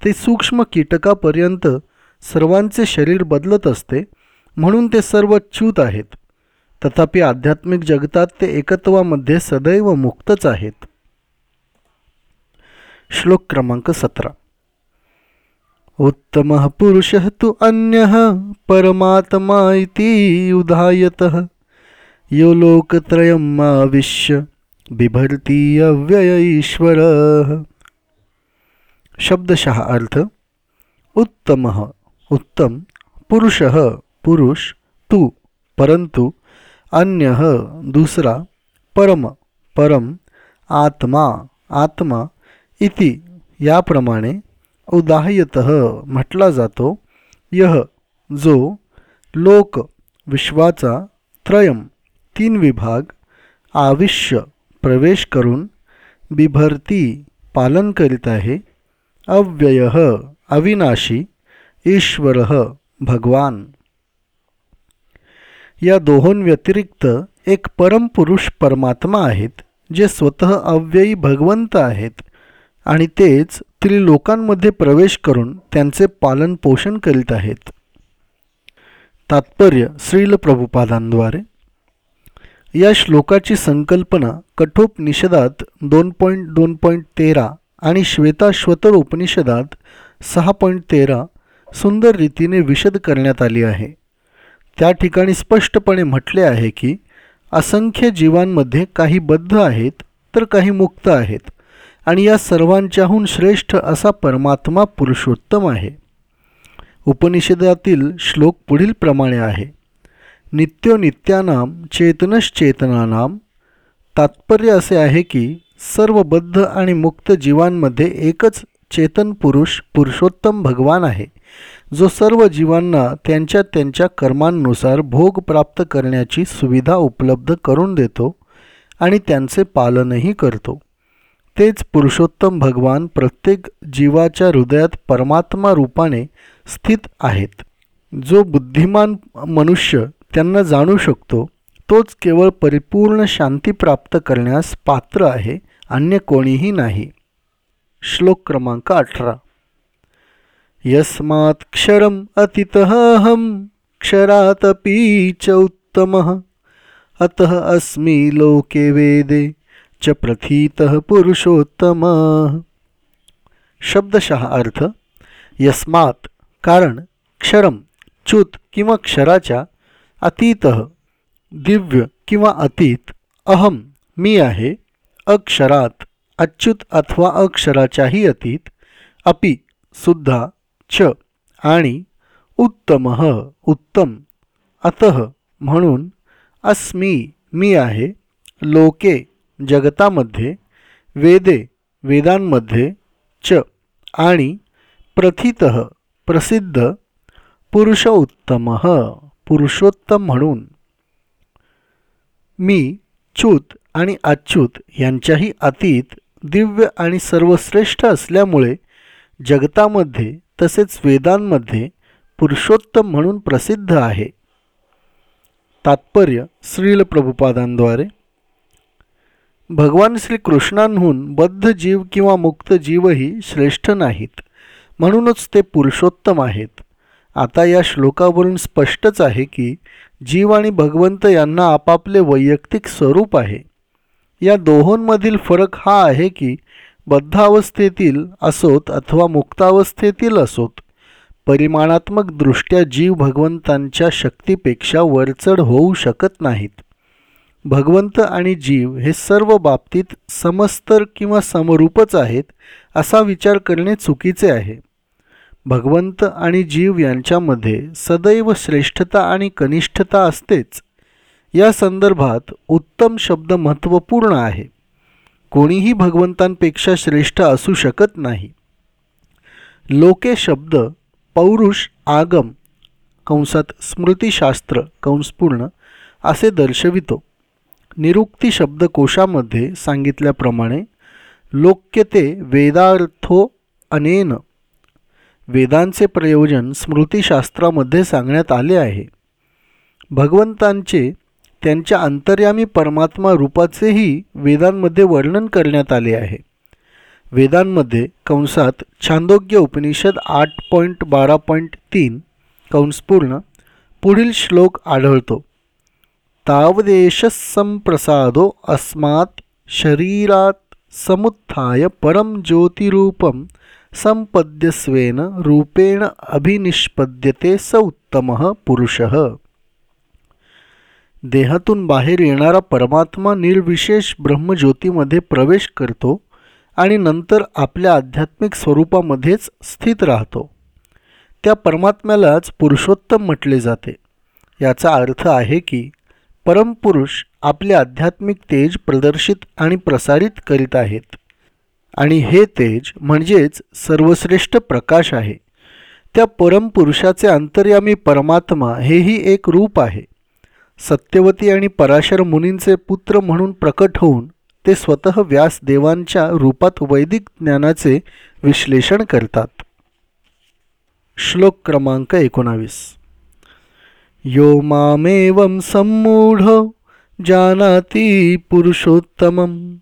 S1: ते सूक्ष्म कीटकापर्यंत सर्वांचे शरीर बदलत असते म्हणून ते सर्व च्यूत आहेत. तथापि आध्यात्मिक जगतात ते एकत्वामध्ये सदैव मुक्तच आहेत. श्लोक क्रमांक सतरा. उत्तमः पुरुषः तु अन्यः परमात्मा इति यो लोकत्रयम् आविश्य अव्यय ईश्वरः शब्दशः अर्थ उत्तम उत्तम पुरुष। पुरुष तू परंतु अन्य दुसरा परम परम आत्मा आत्मा इति. याप्रमाणे उदाह्यत म्हटला जातो यह जो लोक विश्वाचा त्रयम तीन विभाग आविष्य प्रवेश करून बिभरती पालन करीत आहे अव्यय अविनाशी ईश्वर भगवान. या दोहोंव्यतिरिक्त एक परमपुरुष परमात्मा आहेत जे स्वतः अव्ययी भगवंत आहेत आणि तेच त्रिलोकांमध्ये प्रवेश करून त्यांचे पालनपोषण करीत आहेत. तात्पर्य श्रील प्रभुपादांद्वारे. या श्लोकाची संकल्पना कठोपनिषदात दोन पॉईंट दोन पॉईंट तेरा आणि श्वेताश्वतर उपनिषदात सहा पॉईंट तेरा सुंदर रीतीने विशद करण्यात आली आहे. त्या ठिकाणी स्पष्टपणे म्हटले आहे की असंख्य जीवांमध्ये काही बद्ध आहेत तर काही मुक्त आहेत आणि या सर्वांच्याहून श्रेष्ठ असा परमात्मा पुरुषोत्तम आहे. उपनिषदातील श्लोक पुढील प्रमाणे आहे. नित्योनित्यानाम चेतनश्चेतनानाम. तात्पर्य असे आहे की सर्व बद्ध आणि मुक्त जीवांमध्ये एकच चेतन पुरुष पुरुषोत्तम भगवान आहे. जो सर्व जीवांना त्यांच्या त्यांच्या कर्मांनुसार भोग प्राप्त करण्याची सुविधा उपलब्ध करून देतो आणि त्यांचे पालनही करतो. तेच पुरुषोत्तम भगवान प्रत्येक जीवाच्या हृदयात परमात्मा रूपाने स्थित आहेत. जो बुद्धिमान मनुष्य त्यांना जाणू शकतो तोच केवळ परिपूर्ण शांती प्राप्त करण्यास पात्र आहे अन्य कोणीही नाही. श्लोक क्रमांक अठरा. यस्मात् क्षरम अतितहम क्षरातपी च उत्तम। अतः अस्मी लोके वेदे च प्रथित पुरुषोत्तम। शब्दशः अर्थ यस्मात कारण क्षरम च्युत किंवा क्षराच्या अतीत दिव्य किंवा अतीत अहम मी आहे अक्षरात अच्युत अथवा अक्षराच्याही अतीत अपि सुद्धा च आणि उत्तम उत्तम अत म्हणून अस्मी मी आहे लोके जगतामध्ये वेदे वेदांमध्ये च आणि प्रथित प्रसिद्ध पुरुष उत्तम पुरुषोत्तम म्हणून. मी च्युत आणि अच्युत यांच्याही अतीत दिव्य आणि सर्वश्रेष्ठ असल्यामुळे जगतामध्ये तसेच वेदांमध्ये पुरुषोत्तम म्हणून प्रसिद्ध आहे. तात्पर्य श्रील प्रभुपादांद्वारे. भगवान श्रीकृष्णांहून बद्ध जीव किंवा मुक्त जीवही श्रेष्ठ नाहीत म्हणूनच ते पुरुषोत्तम आहेत. आता या श्लोकावरून स्पष्टच आहे की जीव आणि भगवंत यांना आपापले वैयक्तिक स्वरूप आहे. या दोहोंमधील फरक हा आहे की बद्धावस्थेतील असोत अथवा मुक्तावस्थेतील असोत परिमाणात्मक दृष्ट्या जीव भगवंतांच्या शक्तीपेक्षा वरचढ होऊ शकत नाहीत. भगवंत आणि जीव हे सर्व बाबतीत समस्तर किंवा समरूपच आहेत असा विचार करणे चुकीचे आहे. भगवंत आणि जीव यांच्यामध्ये सदैव श्रेष्ठता आणि कनिष्ठता असतेच. या संदर्भात उत्तम शब्द महत्त्वपूर्ण आहे. कोणीही भगवंतांपेक्षा श्रेष्ठ असू शकत नाही. लोके शब्द पौरुष आगम कंसात स्मृतीशास्त्र कंसपूर्ण असे दर्शवितो. निरुक्ती शब्दकोशामध्ये सांगितल्याप्रमाणे लोक्यते वेदार्थो अनेन. वेदांचे प्रयोजन स्मृतीशास्त्रामध्ये सांगण्यात आले आहे. भगवंतांचे त्यांच्या अंतर्यामी परमात्मा रूपाचेही वेदांमध्ये वर्णन करण्यात आले आहे. वेदांमध्ये कंसात छांदोग्य उपनिषद आठ पॉईंट बारा पॉईंट तीन कंसपूर्ण पुढील श्लोक आढळतो. तावदेश संप्रसादो अस्मात् शरीरात समुत्थाय परम ज्योतिरूपम संपद्यस्वेन रूपेण अभिनिष्पद्यते स उत्तम पुरुषः। देहातून बाहेर येणारा परमात्मा निर्विशेष ब्रह्मज्योतीमध्ये प्रवेश करतो आणि नंतर आपल्या आध्यात्मिक स्वरूपामध्येच स्थित राहतो. त्या परमात्म्यालाच पुरुषोत्तम म्हटले जाते. याचा अर्थ आहे की परमपुरुष आपले आध्यात्मिक तेज प्रदर्शित आणि प्रसारित करीत आहेत. आणि हे तेज म्हणजेच सर्वश्रेष्ठ प्रकाश आहे. त्या परमपुरुषाचे अंतर्यामी परमात्मा हेही एक रूप आहे. सत्यवती आणि पराशर मुनींचे पुत्र म्हणून प्रकट होऊन ते स्वतः व्यासदेवांच्या रूपात वैदिक ज्ञानाचे विश्लेषण करतात. श्लोक क्रमांक एकोणावीस. यो मामेवं सम्मूढ जानाती पुरुषोत्तमं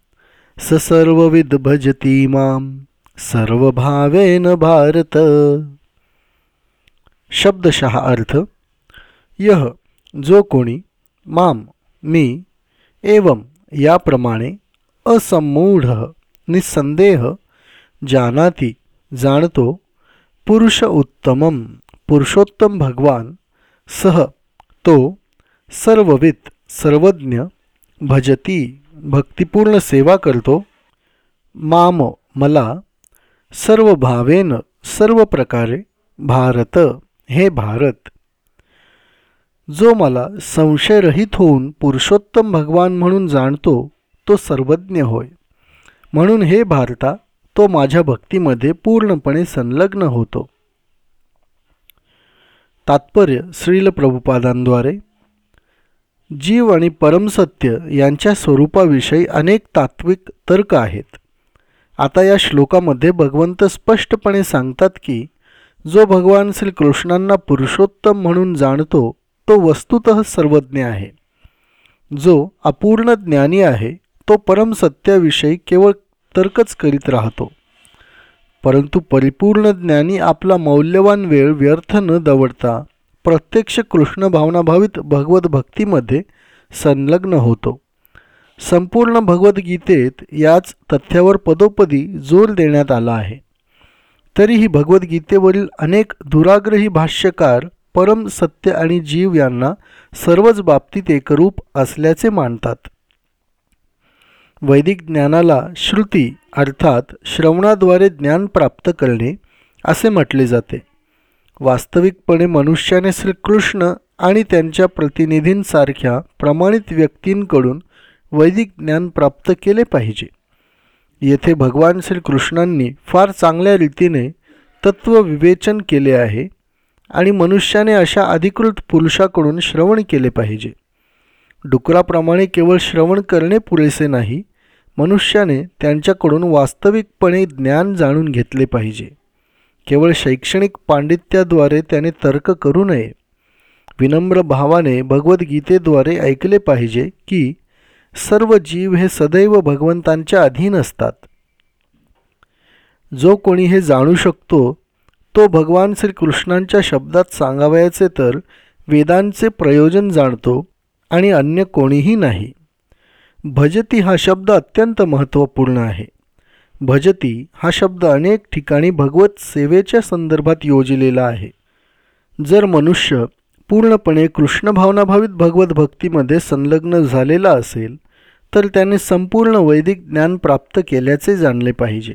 S1: स सर्वविद भजती मां सर्वभावेन भारत। शब्दशः अर्थ यह जो कोणी माम, मी, एवं याप्रमाणे असमूढ निसंदेह जानाती जाणतो पुरुष उत्तमम पुरुषोत्तम भगवान, सह तो सर्ववित, सर्वज्ञ, भजती, भक्तिपूर्ण सेवा करतो, माम, मला सर्व भावेन सर्व प्रकारे भारत, हे भारत. जो मला संशयरहित होऊन पुरुषोत्तम भगवान म्हणून जाणतो तो सर्वज्ञ होय. म्हणून हे भारता तो माझ्या भक्तीमध्ये पूर्णपणे संलग्न होतो. तात्पर्य श्रील प्रभुपादांद्वारे. जीव आणि परमसत्य यांच्या स्वरूपाविषयी अनेक तात्विक तर्क आहेत. आता या श्लोकामध्ये भगवंत स्पष्टपणे सांगतात की जो भगवान श्रीकृष्णांना पुरुषोत्तम म्हणून जाणतो तो वस्तुत सर्वज्ञ आहे. जो अपूर्ण ज्ञानी आहे तो परमसत्याविषयी केवळ तर्कच करीत राहतो. परंतु परिपूर्ण ज्ञानी आपला मौल्यवान वेळ व्यर्थ न दवडता प्रत्यक्ष कृष्ण भावनाभावित भगवत भक्तीमध्ये संलग्न होतो. संपूर्ण भगवद्गीतेत याच तथ्यावर पदोपदी जोर देण्यात आला आहे. तरीही भगवद्गीतेवरील अनेक दुराग्रही भाष्यकार परम सत्य आणि जीव यांना सर्वच बाबतीत एकरूप असल्याचे मानतात. वैदिक ज्ञानाला श्रुती अर्थात श्रवणाद्वारे ज्ञान प्राप्त करणे असे म्हटले जाते. वास्तविकपणे मनुष्याने श्रीकृष्ण आणि त्यांच्या प्रतिनिधींसारख्या प्रमाणित व्यक्तींकडून वैदिक ज्ञान प्राप्त केले पाहिजे. येथे भगवान श्रीकृष्णांनी फार चांगल्या रीतीने तत्त्वविवेचन केले आहे. आणि मनुष्याने अशा अधिकृत पुरुषाकडून श्रवण केले पाहिजे. डुकराप्रमाणे केवळ श्रवण करणे पुरेसे नाही मनुष्याने त्यांच्याकडून वास्तविकपणे ज्ञान जाणून घेतले पाहिजे. केवळ शैक्षणिक पांडित्याद्वारे त्याने तर्क करू नये. विनम्र भावाने भगवद्गीतेद्वारे ऐकले पाहिजे की सर्व जीव हे सदैव भगवंतांच्या अधीन असतात. जो कोणी हे जाणू शकतो तो भगवान श्रीकृष्णांच्या शब्दात सांगावयाचे तर वेदांचे प्रयोजन जाणतो आणि अन्य कोणीही नाही. भजती हा शब्द अत्यंत महत्त्वपूर्ण आहे. भजती हा शब्द अनेक ठिकाणी भगवत सेवेच्या संदर्भात योजलेला आहे. जर मनुष्य पूर्णपणे कृष्ण भावनाभावित भगवत भक्तीमध्ये संलग्न झालेला असेल तर त्याने संपूर्ण वैदिक ज्ञान प्राप्त केल्याचे जाणले पाहिजे.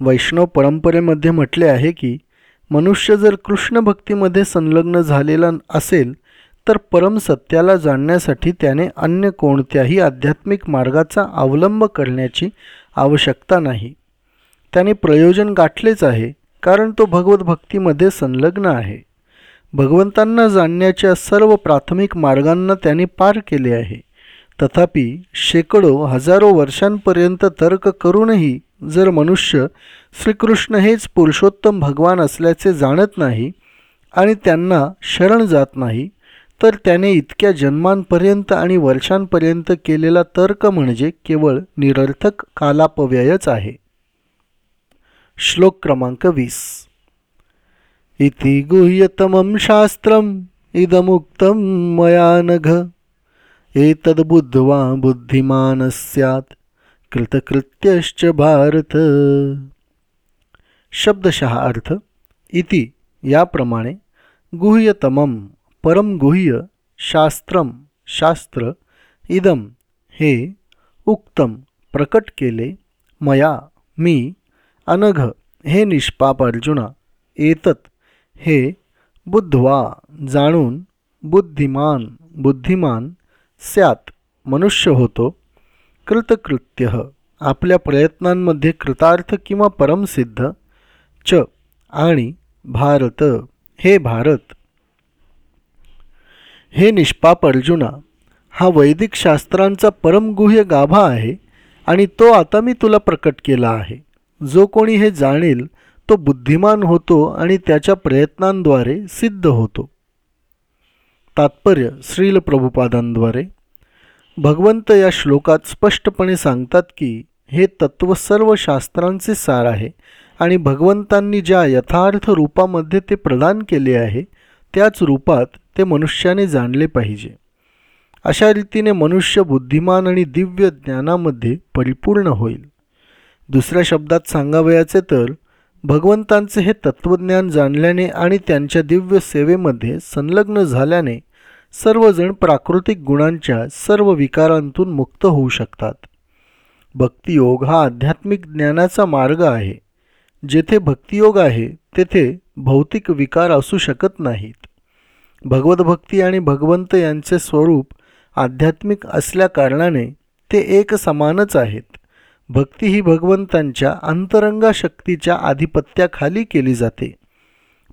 S1: वैष्णव परंपरेमध्ये म्हटले आहे की मनुष्य जर कृष्ण भक्तीमध्ये संलग्न झालेला असेल तर परमसत्याला जाणण्यासाठी त्याने अन्य कोणत्याही आध्यात्मिक मार्गाचा अवलंब करण्याची आवश्यकता नाही. त्याने प्रयोजन गाठलेच आहे कारण तो भगवत भक्तीमध्ये संलग्न आहे. भगवंतांना जाणण्याच्या सर्व प्राथमिक मार्गांना त्याने पार केले आहे. तथापि शेकडो हजारो वर्षांपर्यंत तर्क करूनही जर मनुष्य श्रीकृष्ण हेच पुरुषोत्तम भगवान असल्याचे जाणत नाही आणि त्यांना शरण जात नाही तर त्याने इतक्या जन्मांपर्यंत आणि वर्षांपर्यंत केलेला तर्क म्हणजे केवळ निरर्थक कालापव्ययच आहे. श्लोक क्रमांक वीस. इति गुह्यतमं शास्त्रम् इदमुक्तं मया नघ। एतद्बुद्ध्वा बुद्धिमान स्यात् कृतकृत्यश्च भारत. शब्दशः अर्थ इति याप्रमाणे गुह्यतमम परम गुह्य शास्त्रम शास्त्र इदम हे उक्तम प्रकट केले मया मी अनघ हे निष्पाप अर्जुना एतत हे बुद्ध्वा जाणून बुद्धिमान बुद्धिमान स्यात मनुष्य होतो कृतकृत्य आपल्या प्रयत्नांमध्ये कृतार्थ किंवा परमसिद्ध च आणि भारत हे भारत. हे निष्पाप अर्जुना हा वैदिक शास्त्रांचा परमगुह्य गाभा आहे आणि तो आता मी तुला प्रकट केला आहे. जो कोणी हे जाणेल तो बुद्धिमान होतो आणि त्याच्या प्रयत्नांद्वारे सिद्ध होतो. तात्पर्य श्रील प्रभुपादांद्वारे. भगवंत या श्लोकात स्पष्टपणे सांगतात की हे तत्व सर्व शास्त्रांचे सार आहे आणि भगवंतांनी ज्या यथार्थ रूपामध्ये ते प्रदान केले आहे त्याच रूपात ते मनुष्याने जाणले पाहिजे. अशा रीतीने मनुष्य बुद्धिमान आणि दिव्य ज्ञानामध्ये परिपूर्ण होईल. दुसऱ्या शब्दात सांगावयाचे तर भगवंतांचे हे तत्त्वज्ञान जाणल्याने आणि त्यांच्या दिव्य सेवेमध्ये संलग्न झाल्याने सर्वजण प्राकृतिक गुणांच्या सर्व विकारांतून मुक्त होऊ शकतात. भक्तियोग हा आध्यात्मिक ज्ञानाचा मार्ग आहे. जेथे भक्तियोग आहे तेथे भौतिक विकार असू शकत नाहीत. भगवतभक्ती आणि भगवंत यांचे स्वरूप आध्यात्मिक असल्याकारणाने ते एक समानच आहेत. भक्ती ही भगवंतांच्या अंतरंगा शक्तीच्या आधिपत्याखाली केली जाते.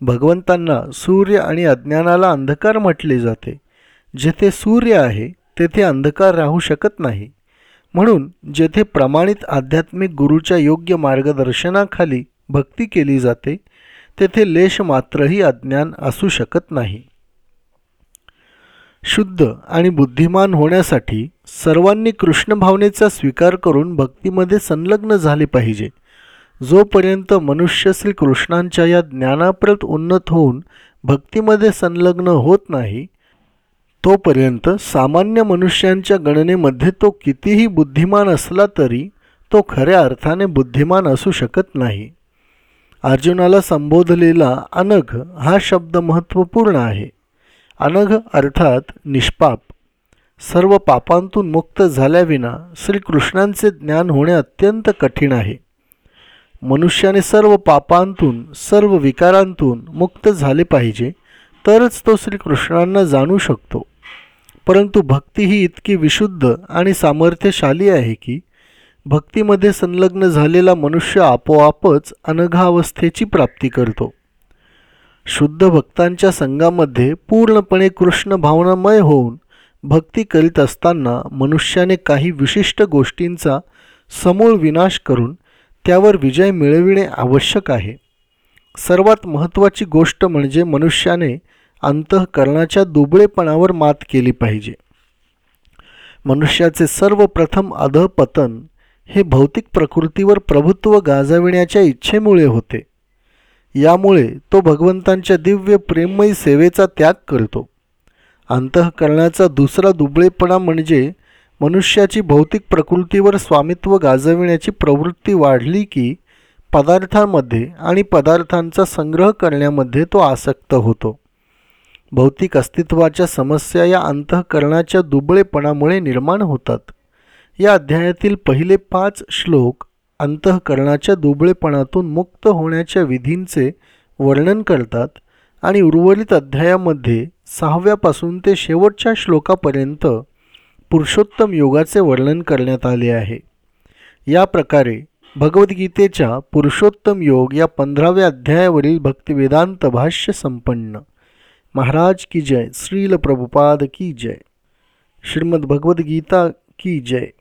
S1: भगवंतांना सूर्य आणि अज्ञानाला अंधकार म्हटले जाते. जेथे सूर्य आहे तेथे अंधकार राहू शकत नाही. म्हणून जेथे प्रमाणित आध्यात्मिक गुरूच्या योग्य मार्गदर्शनाखाली भक्ती केली जाते तेथे लेश मात्रही अज्ञान असू शकत नाही. शुद्ध आणि बुद्धिमान होण्यासाठी सर्वांनी कृष्ण भावनेचा स्वीकार करून भक्तीमध्ये संलग्न झाले पाहिजे. जोपर्यंत मनुष्य श्रीकृष्णांच्या या ज्ञानाप्रत उन्नत होऊन भक्तीमध्ये संलग्न होत नाही तोपर्यंत सामान्य मनुष्यांच्या गणनेमध्ये तो कितीही बुद्धिमान असला तरी तो खऱ्या अर्थाने बुद्धिमान असू शकत नाही. अर्जुनाला संबोधलेला अनघ हा शब्द महत्त्वपूर्ण आहे. अनघ अर्थात निष्पाप. सर्व पापांतून मुक्त झाल्याविना श्रीकृष्णांचे ज्ञान होणे अत्यंत कठीण आहे. मनुष्याने सर्व पापांतून सर्व विकारांतून मुक्त झाले पाहिजे तरच तो श्रीकृष्णांना जाणू शकतो. परंतु भक्ती ही इतकी विशुद्ध आणि सामर्थ्यशाली आहे की भक्तीमध्ये संलग्न झालेला मनुष्य आपोआपच अनघावस्थेची प्राप्ती करतो. शुद्ध भक्तांच्या संघामध्ये पूर्णपणे कृष्ण भावनामय होऊन भक्ती करीत असताना मनुष्याने काही विशिष्ट गोष्टींचा समूळ विनाश करून त्यावर विजय मिळविणे आवश्यक आहे. सर्वात महत्त्वाची गोष्ट म्हणजे मनुष्याने अंतःकरणाच्या दुबळेपणावर मात केली पाहिजे. मनुष्याचे सर्वप्रथम अधपतन हे भौतिक प्रकृतीवर प्रभुत्व गाजविण्याच्या इच्छेमुळे होते. यामुळे तो भगवंतांच्या दिव्य प्रेममयी सेवेचा त्याग करतो. अंतःकरणाचा दुसरा दुबळेपणा म्हणजे मनुष्याची भौतिक प्रकृतीवर स्वामित्व गाजविण्याची प्रवृत्ती वाढली की पदार्थांमध्ये आणि पदार्थांचा संग्रह करण्यामध्ये तो आसक्त होतो. भौतिक अस्तित्वाच्या समस्या या अंतःकरणाच्या दुबळेपणामुळे निर्माण होतात. या अध्यायातील पहिले पाच श्लोक अंतःकरणाच्या दुबळेपणातून मुक्त होण्याच्या विधींचे वर्णन करतात आणि उर्वरित अध्यायामध्ये सहाव्यापासून ते शेवटच्या श्लोकापर्यंत पुरुषोत्तम योगाचे वर्णन करण्यात आले आहे. या प्रकारे भगवद्गीतेच्या पुरुषोत्तम योग या पंधराव्या अध्यायावरील भक्तिवेदांत भाष्य संपन्न. महाराज की जय श्रील प्रभुपाद की जय। श्रीमद्भगवद्गीता की जय।